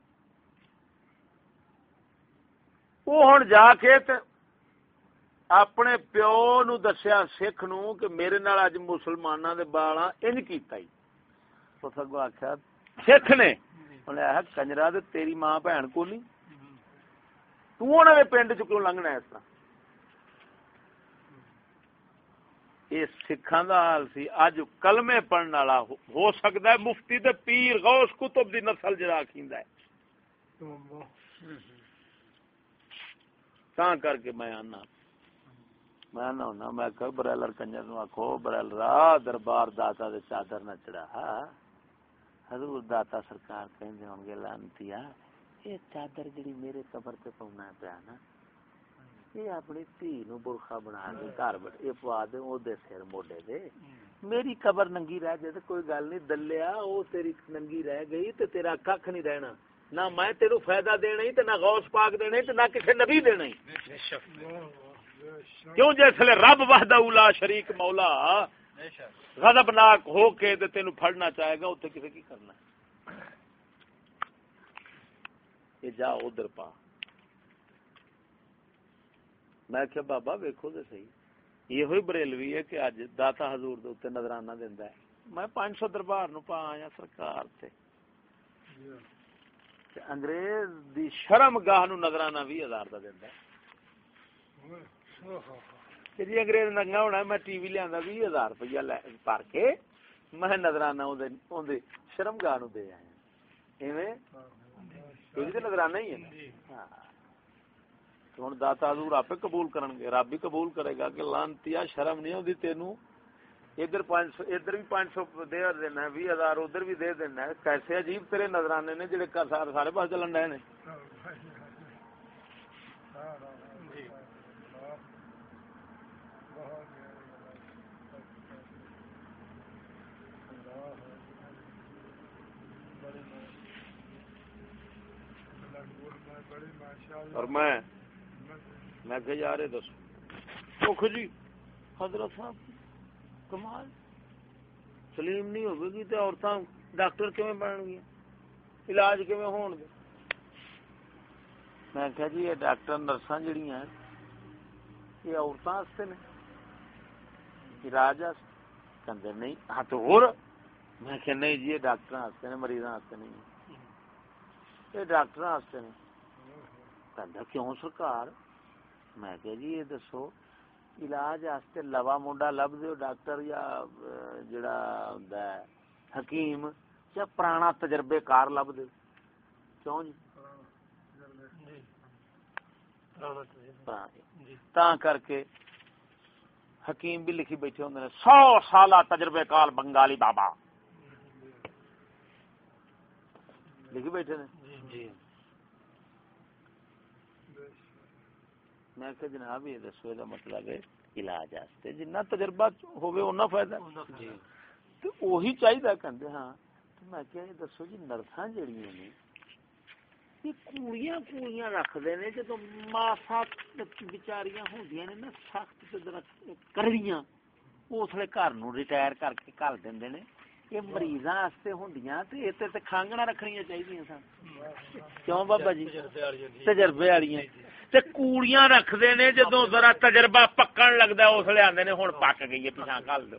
وہ ہن جا کے تے اپنے پیو نو دسیا سکھ نو کہ میرے نال اج مسلماناں دے بالاں انج کیتا ہی تو سگو آکھیا سکھ نے انہیں آخیا کنجرا تے تیری ماں بہن کو نہیں تو انہاں دے پنڈ چ کیوں لنگنا ہے اس طرح یہ سکھاں دا حال سی اج کلمے پڑھن والا ہو سکدا ہے مفتی تے پیر غوث کتب دی نسل جڑا کیندا ہے۔ تاں کر کے میں آنا۔ میں آنا ہونا میں کہ برائلر کنجر نو آکھو برائلر دربار داتا دے چادر نہ چڑھا۔ حضور داتا سرکار کہندے ہون گے لانتیا یہ چادر جڑی میرے قبر تے پونا پیا نا۔ یہ اپنی تھی نو برخا بنا کے گھر بیٹھ یہ پوا دے او دے سر موڈے دے۔ میری قبر ننگی رہ جائے تے کوئی گل نہیں، دلیا او تیری ننگی رہ گئی تے تیرا ککھ نہیں رہنا۔ نہ میں تیرو فائدہ دینا ہی تے نہ غوث پاک دینا ہی تے نہ کسی نبی دینا ہی۔ کیوں جیسے رب وحدہ اولا شریک مولا غضبناک ہو کے تے تینو پھڑنا چاہے گا، اوتھے کسے کی کرنا؟ یہ جا ادھر پا۔ میں کیا بابا ویکھو تے صحیح۔ یہ بریلوی ہے کہ اج داتا حضور دے نظرانہ دیندا ہے۔ میں 500 دربار نو پا آیا سرکار تے۔ تے انگریز دی شرم گاہ نو نظرانہ 20000 دا دیندا ہے۔ کہ جی انگریز ننگا ہونا میں ٹی وی لیا بھی ہزار روپیہ بھر کے میں نظرانہ شرم گاہ نو دے آیا۔ نظرانہ ہی ہے ہاں۔ ہوں داتا حضور آپ قبول کرن گے رب بھی قبول کرے گا کہ لانتی شرم نہیں ہوتی تینوں۔ ادھر ادھر بھی پانچ سو دے دینا ہے بھی ہزار ادھر بھی دے دینا ہے۔ کیسے عجیب تیرے نظرانے نے جڑے سارے پاس چلن رہے ہیں اور میں میں کہ یار دسو۔ جی حضرت صاحب کمال۔ سلیم نہیں ہوگی گی تو عورتیں ڈاکٹر کیون بن گیا علاج کیون ہون گے؟ میں کہ جی یہ ڈاکٹر نرساں جڑی ہیں، یہ عورتوں واسطے نے۔ علاج کہ نہیں ہاں تو ہو میں کہ نہیں جی یہ ڈاکٹر واسطے نے، مریضاں واسطے نہیں یہ ڈاکٹر واسطے نے۔ کہندا، کیوں سرکار میں کہ جی یہ دسو علاج واسطے لوا منڈا لب دیو ڈاکٹر یا جڑا ہوندا ہے حکیم یا پرانا تجربے کار لب دیو۔ کیوں جی؟ پرانا تا کر کے حکیم بھی لکھی بیٹھے ہوندے نے سو سالہ تجربے کار بنگالی بابا۔ لکھی بیٹھے نے؟ جی۔ میں کہ جناب یہ دسو یہ مطلب ہے علاج واسطے۔ جنہ تجربہ ہوے اونہ فائدہ جی تے چاہیے کہندے ہاں۔ تے میں کہ یہ دسو جی نرساں جڑیاں نے یہ کوڑیاں کوڑیاں رکھدے نے جدوں ماسا بیچاریاں ہوندیاں نے نا سخت تے ذرا کرڑیاں اس لیے گھر نو ریٹائر کر کے گھل دیندے نے۔ یہ مریضاں واسطے ہوندیاں تے اے تے کھانگنا رکھنیاں چاہیدیاں سن۔ کیوں بابا جی؟ تجربے والیاں تے کوڑیاں رکھدے نے جدوں ذرا تجربہ پکن لگدا ہے، اس لیے آندے نے ہن پک گئی ہے پیچھے کھل دو۔